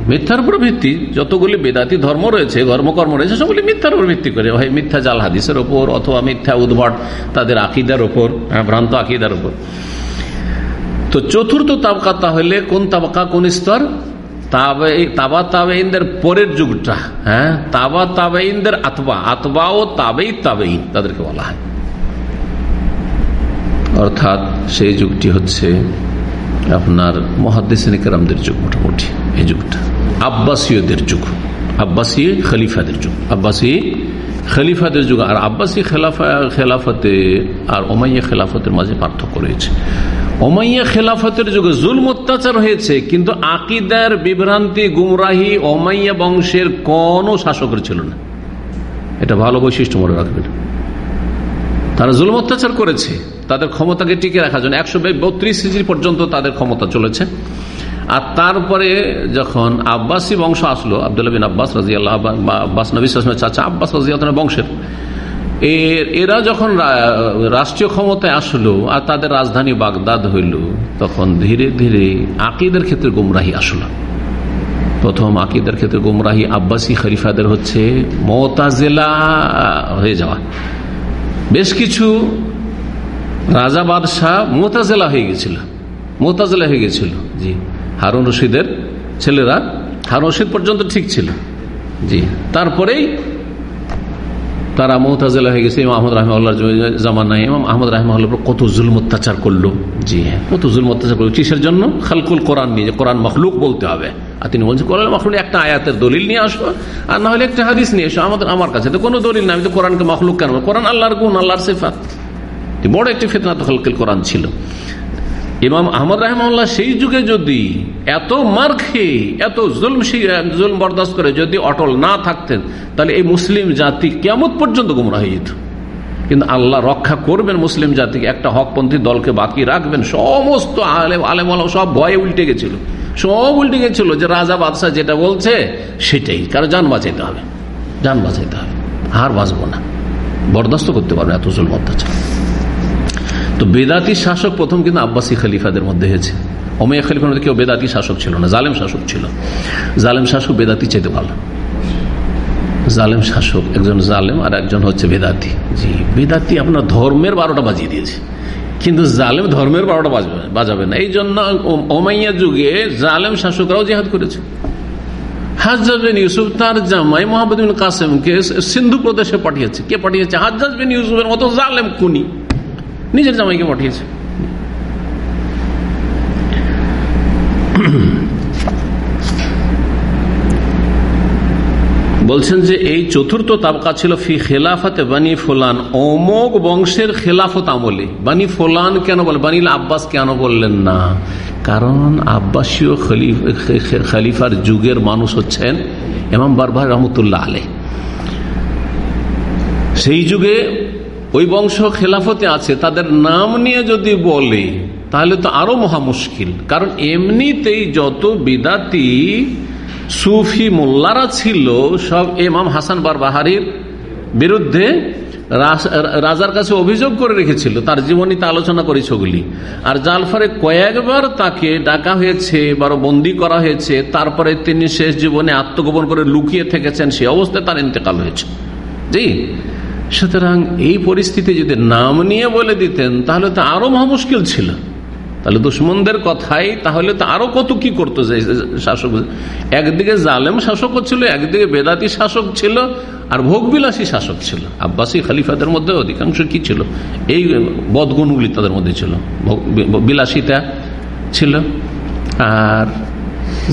মিথ্যার উপর ভিত্তি, যতগুলি বেদাতি ধর্ম রয়েছে, ধর্মকর্ম রয়েছে, সবগুলি মিথ্যার উপর ভিত্তি করে। হয় মিথ্যা জাল হাদিসের ওপর অথবা মিথ্যা উদ্ভট তাদের আকিদার ওপর ভ্রান্ত আকিদার ওপর তো চতুর্থ তাবকা তাহলে কোন তাবকা, কোন স্তর? তাবা তাবেইনদের পরের যুগটা হ্যাঁ তাবা তাবেইনদের আতবা আতবা ও তাবেই তাবেইন তাদেরকে বলা হয়। অর্থাৎ সেই যুগটি হচ্ছে আপনার মহাদ্দেশিনিকার যুগ মোটামুটি। এই যুগটা আব্বাসীয়দের যুগ। আব্বাসী খলিফাদের যুগ। আব্বাসী খলিফাদের যুগ। আর আব্বাসী খেলাফা খেলাফতে আর ওমাইয়া খেলাফতের মাঝে পার্থক্য রয়েছে। ওমাইয়া খেলাফতের যুগে জুলম অত্যাচার হয়েছে, কিন্তু আকিদার বিভ্রান্তি, গুমরাহি ওমাইয়া বংশের কোন শাসকের ছিল না। এটা ভালো বৈশিষ্ট্য মনে রাখবেন। তারা জুলম অত্যাচার করেছে। তাদের ক্ষমতাকে টিকে রাখার জন্য একশো বত্রিশ পর্যন্ত তাদের ক্ষমতা চলেছে। আর তারপরে যখন আব্বাসী বংশ আসলো, আবদুল্লাহ বিন আব্বাস রাজি আল্লাহ আব্বাস নবী চাচা আব্বাস রাজি বংশের। এর, এরা যখন রাষ্ট্রীয় ক্ষমতায় আসলো আর তাদের রাজধানী বাগদাদ হইল, তখন ধীরে ধীরে আকিদের ক্ষেত্রে গুমরাহি আসলো। প্রথম আকিদের ক্ষেত্রে গুমরাহি আব্বাসী খরিফাদের হচ্ছে মতাজেলা হয়ে যাওয়া। বেশ কিছু রাজা বাদশাহ মোতাজেলা হয়ে গেছিল, মোতাজেলা হয়ে গেছিল, জি। হারুন রশিদের ছেলেরা, হারুন রশিদ পর্যন্ত ঠিক ছিল। জি। তারপরেই তারা মোহতাজেলা হয়ে গেছে, ইমাম আহমদ রাহমাল্লাহর জামানায়। ইমাম আহমদ রাহমাল্লাহ কত জুলম অত্যাচার করল। জি হ্যাঁ কত জুলম অত্যাচার করল। কিসের জন্য? খালকুল কোরআন নিয়ে কোরআন মখলুক বলতে হবে। আর তিনি বলছেন, কোরআন মখলুক একটা আয়াতের দলিল নিয়ে আসো আর না হলে একটা হাদিস নিয়ে এসো। আমাদের, আমার কাছে তো কোনো দলিল না আমি তো কোরআনকে মখলুক কেন কোরআন আল্লাহর গুণ, আল্লাহর সেফাত। বড় একটি ফেতনা তো খালকুল কোরআন ছিল। ইমাম আহমদ রাহমাল্লাহ সেই যুগে যদি এত মার খেয়ে, এত জুলম জুলম বরদাস্ত করে যদি অটল না থাকতেন, তাহলে এই মুসলিম জাতি কেমন পর্যন্ত গুমরা হয়ে যেত। কিন্তু আল্লাহ রক্ষা করবেন মুসলিম জাতিকে, একটা হকপন্থী দলকে বাকি রাখবেন। সমস্ত আলেম আলেম সব ভয়ে উল্টে গেছিল। সব উল্টে গেছিল যে রাজা বাদশাহ যেটা বলছে, সেটাই। কারও যান বাঁচাইতে হবে। যান বাঁচাইতে হবে। আর বাঁচবো না। বরদাস্ত করতে পারবে এত জুলম অত্যাচার। তো বেদাতি শাসক প্রথম কিন্তু আব্বাসী খালিফাদের মধ্যে হয়েছে। অমেয়া খালিফার মধ্যে কেউ বেদাতি শাসক ছিল না, জালেম শাসক ছিল। জালেম শাসক বেদাতি চাইতে ভালো। জালেম শাসক, একজন জালেম আর একজন হচ্ছে বেদাতি। জি, বেদাতি আপনার ধর্মের বারোটা বাজিয়ে দিয়েছে। কিন্তু জালেম ধর্মের বারোটা বাজবে, বাজাবে না। এই জন্য ওমাইয়া যুগে জালেম শাসকরাও জেহাদ করেছে। হাজাজ বিন ইউসুফ তার জামাই মোহাম্মদ কাসেমকে সিন্ধু প্রদেশে পাঠিয়েছে। কে পাঠিয়েছে? হাজাজ বিন ইউসুফের মতো জালেম কুনি নিজের জামাইকে পাঠিয়েছে। বলছেন যে এই চতুর্থ তাবকা ছিল ফি খেলাফতে বানি ফোলান। অমোক বংশের খেলাফত আমলে। বানি ফোলান কেন বলে? বানিল আব্বাস কেন বললেন না? কারণ আব্বাসীয় খালিফার যুগের মানুষ হচ্ছেন এমাম বারবার রহমতুল্লাহ আলে সেই যুগে ওই বংশ খেলাফতে আছে, তাদের নাম নিয়ে যদি বলে, তাহলে তো আরও মহা মুশকিল। কারণ এমনিতেই যত বিদাতি সুফি মোল্লারা ছিল, সব এমাম হাসান বার বাহারির বিরুদ্ধে রাজার কাছে অভিযোগ করে রেখেছিল, তার জীবনীতে আলোচনা করেছে ওগুলি। আর জালফারে কয়েকবার তাকে ডাকা হয়েছে বা বন্দি করা হয়েছে, তারপরে তিনি শেষ জীবনে আত্মগোপন করে লুকিয়ে থেকেছেন, সে অবস্থায় তার ইন্তেকাল হয়েছে। জি? সুতরাং এই পরিস্থিতি যদি নাম নিয়ে বলে দিতেন, তাহলে তো আরও মহা মুশকিল ছিল। তাহলে দুশ্মনদের কথাই, তাহলে তো আরও কত কি করতো শাসক? একদিকে জালেম শাসক ছিল, একদিকে বেদাতি শাসক ছিল, আর ভোগবিলাসী শাসক ছিল। আব্বাসী খালিফাদের মধ্যে অধিকাংশ কি ছিল? এই বদগুণগুলি তাদের মধ্যে ছিল। বিলাসিতা ছিল, আর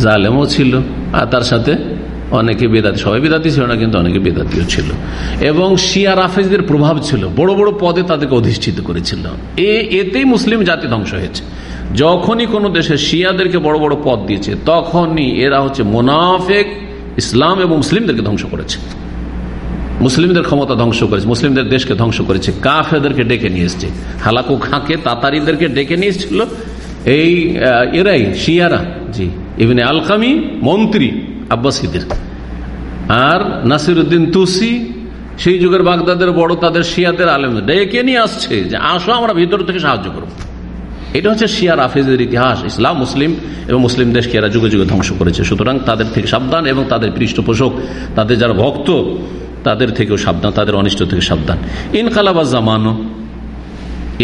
জালেমও ছিল। আর তার সাথে অনেকে বেদাতি, সবাই বেদাতি ছিল না, কিন্তু অনেকে বেদাতিও ছিল। এবং শিয়া রাফেজদের প্রভাব ছিল, বড় বড় পদে তাদেরকে অধিষ্ঠিত করেছিল। এ, এতেই মুসলিম জাতি ধ্বংস হয়েছে। যখনই কোনো দেশে শিয়াদেরকে বড় বড় পদ দিয়েছে, তখনই এরা হচ্ছে মোনাফেক, ইসলাম এবং মুসলিমদেরকে ধ্বংস করেছে। মুসলিমদের ক্ষমতা ধ্বংস করেছে, মুসলিমদের দেশকে ধ্বংস করেছে কাফেদেরকে ডেকে নিয়ে এসছে। হালাকু খাঁকে তাতারিদেরকে ডেকে নিয়ে এসেছিল। এই এরাই, শিয়ারা। জি ইভিনে আলকামি মন্ত্রী। আব্বাসীদের আর নাসির উদ্দিন তুসি, সেই যুগের বাগদাদের বড় তাদের শিয়াদের আলেম। ডেকে নিয়ে আসছে? যে আসো, আমরা ভিতর থেকে সাহায্য করব। এটা হচ্ছে শিয়ার আফিজের ইতিহাস। ইসলাম, মুসলিম এবং মুসলিম দেশকে এরা যুগে যুগে ধ্বংস করেছে। সুতরাং তাদের থেকে সাবধান এবং তাদের পৃষ্ঠপোষক, তাদের যারা ভক্ত, তাদের থেকেও সাবধান, তাদের অনিষ্ট থেকে সাবধান। ইনকালাবা জামানো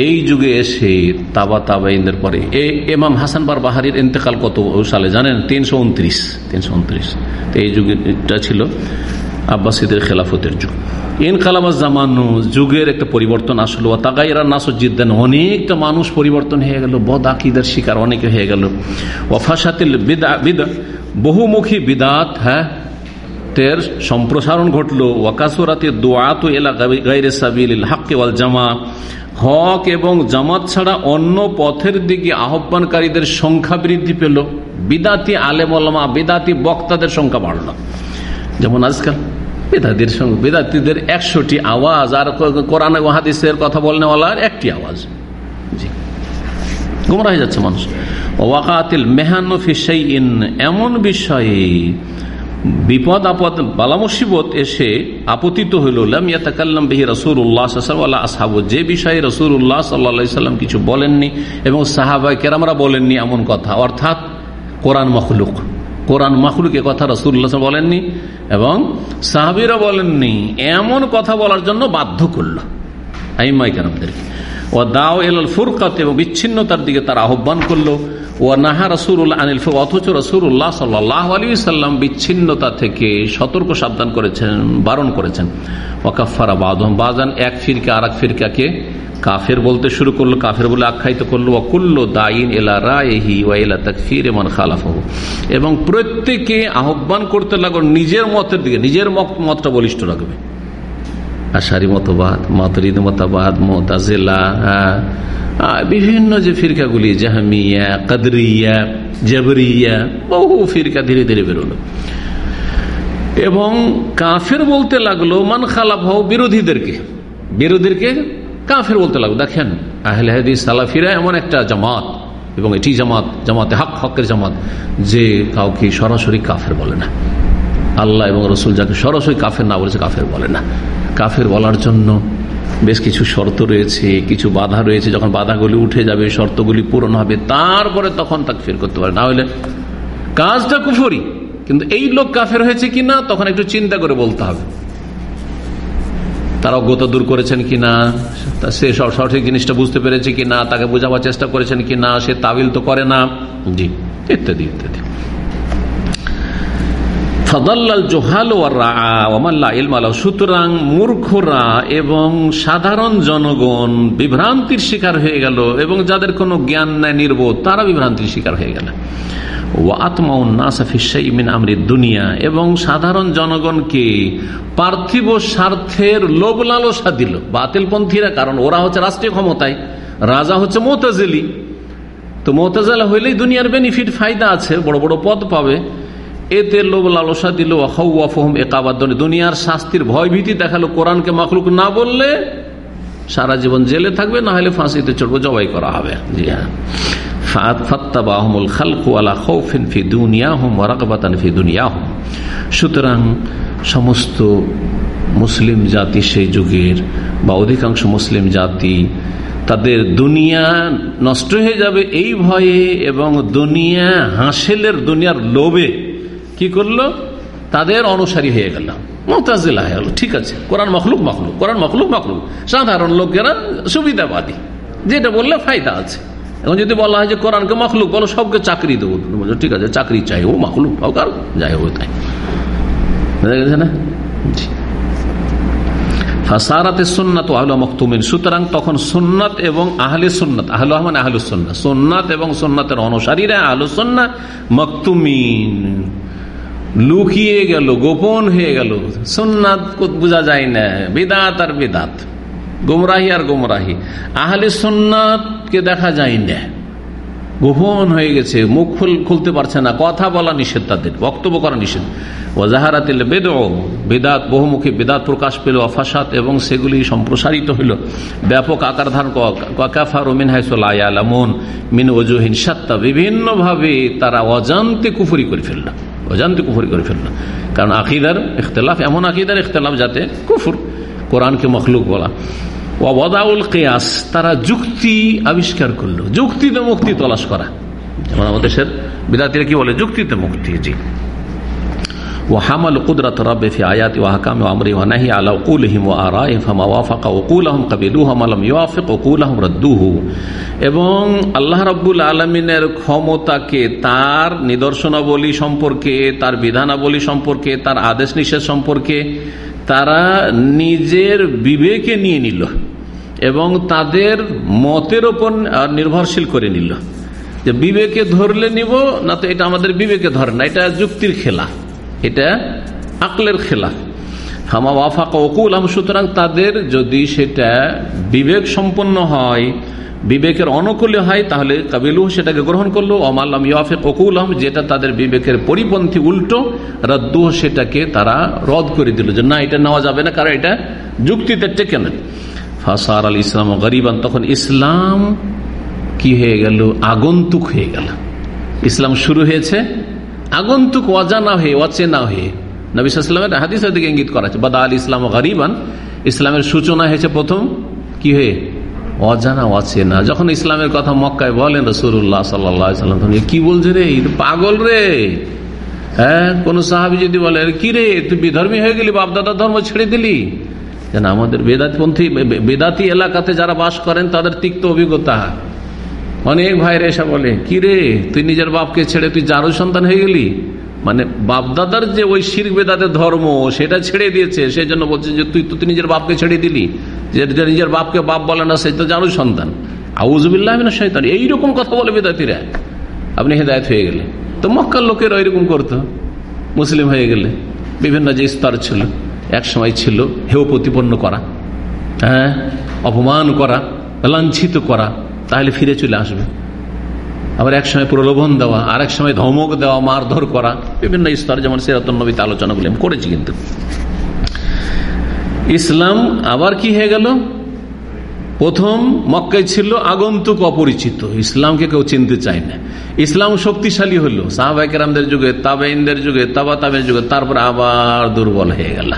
এই যুগে এসে তাবা তাবাইনদের পরে। এই এমাম হাসান বার বাহারির ইন্তেকাল কত সালে জানেন? তিনশো উনত্রিশ তিনশো উনত্রিশ তো এই যুগটা ছিল আব্বাসীদের খেলাফতের যুগ। ইনকালামা জামানু, যুগের একটা পরিবর্তন আসলো। তাগাইরা নাসজিদ্দান অনেকটা মানুষ পরিবর্তন হয়ে গেল, বদ শিকার অনেকে হয়ে গেল। ওফাসাতিল বিদা বহুমুখী বিদাত হ্যাঁ তের সম্প্রসারণ ঘটলো। ওয়াকাসুরাতে দোয়াত এলা গাইরে সাবিল হাক্কে ওয়াল জামা। হক এবং জামাত ছাড়া অন্য পথের দিকে আহ্বানকারীদের সংখ্যা বৃদ্ধি পেল। বিদাতি আলেমা বিদাতি বক্তাদের সংখ্যা বাড়ল। যেমন আজকাল বেদাতির সঙ্গে বেদাতিদের একশোটি আওয়াজ আর কোরআন হাদিসের কথা বলনেওয়ালার একটি আওয়াজ। জি। হয়ে যাচ্ছে মানুষ। ওয়াকাতিল মেহানফিসাই ইন এমন বিষয়ে বিপদ আপদ বালা মুসিবত এসে আপতিত হইল। লামিয়াতাকাল্লাম বিহি রসুর উল্লাহ আসহাব, যে বিষয়ে রসুর উল্লাহ সাল্লা সাল্লাম কিছু বলেননি এবং সাহাবাই কেরামরা বলেননি এমন কথা। অর্থাৎ কোরআন মখলুক। কোরআন মখলুক কথা রসুল্লাহ বলেননি এবং সাহাবিরা বলেননি। এমন কথা বলার জন্য বাধ্য করল আইমাই কেরামদেরকে। ও দাও এল ফুরকাত এবং বিচ্ছিন্নতার দিকে তার আহ্বান করল। ও নাহা রসুল্লাহ আনিল অথচ রসুল্লাহ সাল্লাহ আলী সাল্লাম বিচ্ছিন্নতা থেকে সতর্ক সাবধান করেছেন, বারণ করেছেন। ওকাফারা বাদম বাজান এক ফিরকা আর এক ফিরকাকে কাফের বলতে শুরু করল, কাফের বলে আখ্যায়িত করল অকুল্ল দাইন এলা রাহি ও এলা তাকফির এমন খালাফ এবং প্রত্যেকে আহ্বান করতে লাগল, নিজের মতের দিকে, নিজের মতটা বলিষ্ঠ রাখবে। আশারি মতবাদ, মাতরিদ মতাবাদ মোতাজেলা বিভিন্ন যে ফিরকাগুলি, জাহামিয়া, কাদরিয়া, জাবরিয়া, বহু ফিরকা ধীরে ধীরে বেরোলো। এবং কাফের বলতে লাগল, মান খালাফ হও বিরোধীদেরকে। বিরোধীদেরকে কাফের বলতে লাগল, দেখেন, আহলে হাদিস সালাফিরা এমন একটা জামাত, এবং এটি জামাত, জামাতে হক, হকের জামাত, যে কাউকে সরাসরি কাফের বলে না। আল্লাহ এবং রসুল যাকে সরাসরি কাফের না বলেছে, কাফের বলে না। কাফের বলার জন্য বেশ কিছু শর্ত রয়েছে, কিছু বাধা রয়েছে। যখন বাধাগুলি উঠে যাবে, শর্তগুলি পূরণ হবে, তারপরে তখন তাকে ফের করতে পারে। না হলে কাজটা কুফরি, কিন্তু এই লোক কাফের হয়েছে কি না তখন একটু চিন্তা করে বলতে হবে। তারা অজ্ঞতা দূর করেছেন কি কিনা সে সব সঠিক জিনিসটা বুঝতে পেরেছে কিনা, তাকে বোঝাবার চেষ্টা করেছেন কিনা, সে তাবিল তো করে না। জি, ইত্যাদি ইত্যাদি। সুতরাং মূর্খরা এবং সাধারণ জনগণ বিভ্রান্তির শিকার হয়ে গেল এবং যাদের কোনো জ্ঞান নেয় নির্বোধ, তারা বিভ্রান্তির শিকার হয়ে গেল। দুনিয়া, এবং সাধারণ জনগণকে পার্থিব স্বার্থের লোভ লালসা দিল। বাতিলপন্থীরা কারণ ওরা হচ্ছে রাষ্ট্রীয় ক্ষমতায়, রাজা হচ্ছে মোতাজেলি। তো মোতাজেলা হইলেই দুনিয়ার বেনিফিট ফায়দা আছে, বড় বড় পদ পাবে। এতে লোভ লালসা দিল ওয়াফহম একাবাদ দুনিয়ার শাস্তির ভয় ভীতি দেখাল, কোরআনকে মাখলুক না বললে সারা জীবন জেলে থাকবে, না হলে ফাঁসিতে চড়বো, জবাই করা হবে। জি হ্যাঁ। সুতরাং সমস্ত মুসলিম জাতি সেই যুগের বা অধিকাংশ মুসলিম জাতি তাদের দুনিয়া নষ্ট হয়ে যাবে এই ভয়ে এবং দুনিয়া হাসেলের দুনিয়ার লোভে কি করল? তাদের অনুসারী হয়ে গেল। মোতাজিলা হয়ে গেল। ঠিক আছে, কোরআন মখলুক মখলুক, কোরআন মখলুক মখলুক। সাধারণ লোকেরা সুবিধাবাদী। যেটা বললে ফায়দা আছে। এখন যদি বলা হয় যে কোরআনকে মখলুক বলো, সবকে চাকরি দেবো। ঠিক আছে, চাকরি চাই ও মখলুক হোক আর যাই হোক তাই। বুঝা গেছে না? ফাসারাতে সুন্নাত আহল মখতুমিন। সুতরাং তখন সুন্নাত এবং আহলে সুন্নাত, আহল মানে আহলুসন্না সুন্নাত। এবং সুন্নাতের অনুসারীরা আহলুসন্না মখতুমিন। লুকিয়ে গেল, গোপন হয়ে গেল। সোননাথ বোঝা যায় না, বেদাত আর বেদাত। গোমরাহি আর গোমরাহি। আহলে সোননাথকে দেখা যায় না। গোপন হয়ে গেছে, মুখ খুলতে পারছে না, কথা বলা নিষেধ তাদের, বক্তব্য করা নিষেধ। ওজাহারাতিল বেদ বেদাত, বহুমুখী বেদাত প্রকাশ পেল, অফাসাত এবং সেগুলি সম্প্রসারিত হইল। ব্যাপক আকার ধারণ কাফার মিন মিন সাত্তা বিভিন্নভাবে তারা অজান্তে কুফুরি করে ফেলল। অজান্তে কুফুরি করে ফেলল। কারণ আকিদার ইখতলাফ, এমন আকিদার ইখতলাফ যাতে কুফুর, কোরআনকে মখলুক বলা। ওয়াদাউল কেয়াস, তারা যুক্তি আবিষ্কার করল। যুক্তিতে মুক্তি তলাশ করা। যেমন আমাদের দেশের বিদ্যার্থীরা কি বলে? যুক্তিতে মুক্তি, জি। ওয়াহামাল কুদরাত রবেফি আয়াত ওয়াহকাম আমরি ওয়ানাহি আলা উকুলহিম ও আরা ইফামা ওয়াফাকা উকুল আহম কাবিলু হমালম ইয়াফিক উকুল আহম রদ্দুহু এবং আল্লাহ রব্বুল আলমিনের ক্ষমতাকে, তার নিদর্শনাবলী সম্পর্কে, তার বিধানাবলী সম্পর্কে, তার আদেশ নিষেধ সম্পর্কে তারা নিজের বিবেকে নিয়ে নিল এবং তাদের মতের ওপর নির্ভরশীল করে নিল। যে বিবেকে ধরলে নিব, না তো এটা আমাদের বিবেকে ধরে না, এটা যুক্তির খেলা। এটা আকলের খেলা হামা ওয়াফাক অকুল আম সুতরাং তাদের যদি সেটা বিবেক সম্পন্ন হয়, বিবেকের অনুকূলে হয়, তাহলে কাবিলু সেটাকে গ্রহণ করল। অমাল্লাম ইয়াফেক অকুল আহম যেটা তাদের বিবেকের পরিপন্থী উল্টো রদ্দু সেটাকে তারা রদ করে দিল যে না, এটা নেওয়া যাবে না, কারণ এটা যুক্তিতে টেকে না। ফাসার আল ইসলাম গরিবান, তখন ইসলাম কি হয়ে গেল? আগন্তুক হয়ে গেল। ইসলাম শুরু হয়েছে আগন্তুক অজানা হয়ে অচেনা হয়ে নবিসামের হাদিসের দিকে ইঙ্গিত করা আছে বাদা আল ইসলাম গরিবান, ইসলামের সূচনা হয়েছে প্রথম, কি হয়ে? অজানা অচেনা যখন ইসলামের কথা মক্কায় বলেন রসুল্লাহ সাল্লাম কি বলছে রে? পাগল রে। হ্যাঁ কোন সাহাবি যদি বলে কি রে? তুই বিধর্মী হয়ে গেলি বাপদাদা ধর্ম ছেড়ে দিলি? যেন আমাদের বেদাতপন্থী বেদাতি এলাকাতে যারা বাস করেন, তাদের তিক্ত অভিজ্ঞতা। অনেক ভাইরা এসে বলে কি রে তুই নিজের বাপকে ছেড়ে তুই যারও সন্তান হয়ে গেলি? মানে বাপদাদার যে ওই শির বেদাতের ধর্ম, সেটা ছেড়ে দিয়েছে। সেই জন্য বলছে যে, তুই তো, তুই নিজের বাপকে ছেড়ে দিলি। যে নিজের বাপকে বাপ বলে না, সে তো যারও সন্তান। আউজবিল্লাহ শৈতান এইরকম কথা বলে বেদাতিরা। আপনি হেদায়ত হয়ে গেলে তো মক্কার লোকের ওইরকম করতো। মুসলিম হয়ে গেলে। বিভিন্ন যে স্তর ছিল এক সময় ছিল হেউ প্রতিপন্ন করা হ্যাঁ অপমান করা, লাঞ্ছিত করা। তাহলে ফিরে চলে আসবে। আবার এক সময় প্রলোভন দেওয়া আর এক সময় ধমক দেওয়া, মারধর করা, বিভিন্ন স্তর যেমন সেরতন নবীতে আলোচনাগুলি আমি করেছি কিন্তু। ইসলাম আবার কি হয়ে গেল? প্রথম মক্কায় ছিল আগন্তুক অপরিচিত, ইসলামকে কেউ চিনতে চায় না। ইসলাম শক্তিশালী হলো সাহাবাইকেরামদের যুগে তাবেইনদের যুগে, তাবা তাবের যুগে, তারপর আবার দুর্বল হয়ে গেল।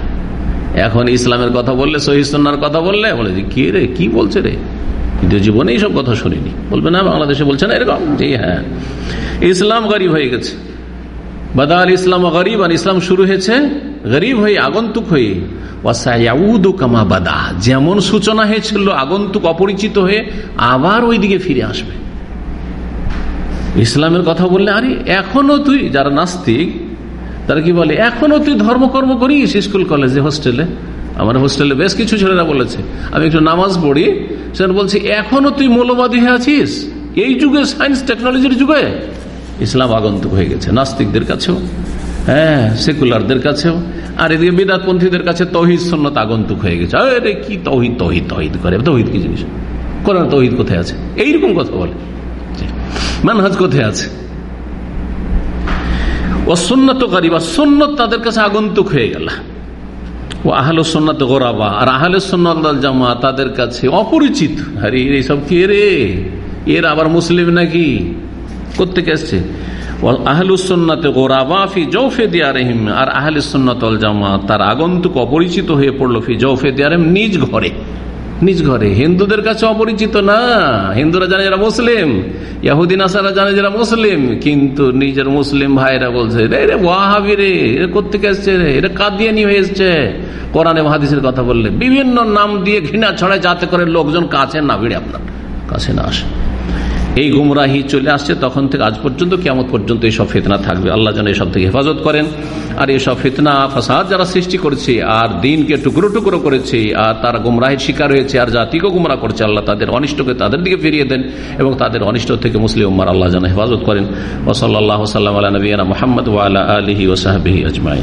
এখন ইসলামের কথা বললে সহিসন্নার কথা বললে, বলে যে, কি রে, কি বলছে রে? দ্বিতীয় জীবনে এইসব কথা শুনিনি। বলবে, না, বাংলাদেশে বলছে না, এরকম? জি হ্যাঁ। ইসলাম গরিব হয়ে গেছে। বাদাল ইসলাম গরিব আর ইসলাম শুরু হয়েছে গরিব হয়ে, আগন্তুক হয়ে। কামা বাদা, যেমন সূচনা হয়েছিল আগন্তুক, অপরিচিত হয়ে আবার ওই দিকে ফিরে আসবে। ইসলামের কথা বললে, আরে, এখনও তুই, যারা নাস্তিক, তারা কি বলে, এখনও তুই ধর্মকর্ম করিস স্কুল, কলেজে, হোস্টেলে? আমার হোস্টেলে বেশ কিছু ছেলেরা বলেছে। আমি একটু নামাজ পড়ি, সেখানে বলছি, এখনও তুই মৌলবাদী হয়ে আছিস? এই যুগে সায়েন্স টেকনোলজির যুগে? ইসলাম আগন্তুক হয়ে গেছে, নাস্তিকদের কাছেও। হ্যাঁ সেকুলারদের কাছেও। আর এদিকে বিদাতপন্থীদের কাছে তহিদ সন্ন্যত আগন্তুক হয়ে গেছে। আরে কি তহিদ তহিদ তহিদ করে? তহিদ কি জিনিস? কোরআন, তহিদ কোথায় আছে? এইরকম কথা বলে। মানহাজ কোথায় আছে? ও সন্ন্যত কারিবা সন্ন্যত তাদের কাছে আগন্তুক হয়ে গেল। ও আহলে সন্ন্যত গোরাবা। আর আহলে সন্ন্যত জামা তাদের কাছে অপরিচিত। আরে এইসব কে রে? এর আবার মুসলিম নাকি? কোথেকে আসছে আহলুসন্নাতে গোরাবা ফি জৌফে দিয়ারহিম। আর আহলুসন্নাতল জামা তার আগন্তুক অপরিচিত হয়ে পড়ল ফি জৌফে দিয়ারেম নিজ ঘরে। নিজ ঘরে। হিন্দুদের কাছে অপরিচিত না। হিন্দুরা জানে যারা মুসলিম। ইয়াহুদিন আসারা জানে যারা মুসলিম। কিন্তু নিজের মুসলিম ভাইরা বলছে, রে রে, ওয়াহাবি রে, এরা কোথেকে এসছে রে? এটা কাদিয়ানি হয়ে এসছে। কোরআনে মহাদিসের কথা বললে বিভিন্ন নাম দিয়ে ঘৃণা ছড়ায়, যাতে করে লোকজন কাছে না ভিড়ে আপনার, কাছে না আসে। এই গুমরাহি চলে আসছে, তখন থেকে আজ পর্যন্ত কেমন পর্যন্ত এইসব ফেতনা থাকবে। আল্লাহ যেন এসব থেকে হেফাজত করেন। আর এসব ফেতনা, ফাসাদ যারা সৃষ্টি করেছে, আর দিনকে টুকরো টুকরো করেছে, আর তারা গুমরাহির শিকার হয়েছে, আর জাতিকেও গুমরা করছে, আল্লাহ তাদের অনিষ্টকে তাদের দিকে ফিরিয়ে দেন, এবং তাদের অনিষ্ট থেকে মুসলিম উম্মার আল্লাহ যেন হেফাজত করেন। ওসল্লাহ সাল্লাম আল্লাহ নবীনা মোহাম্মদ ওয়ালা আলহি ওসাহাবি আজমাই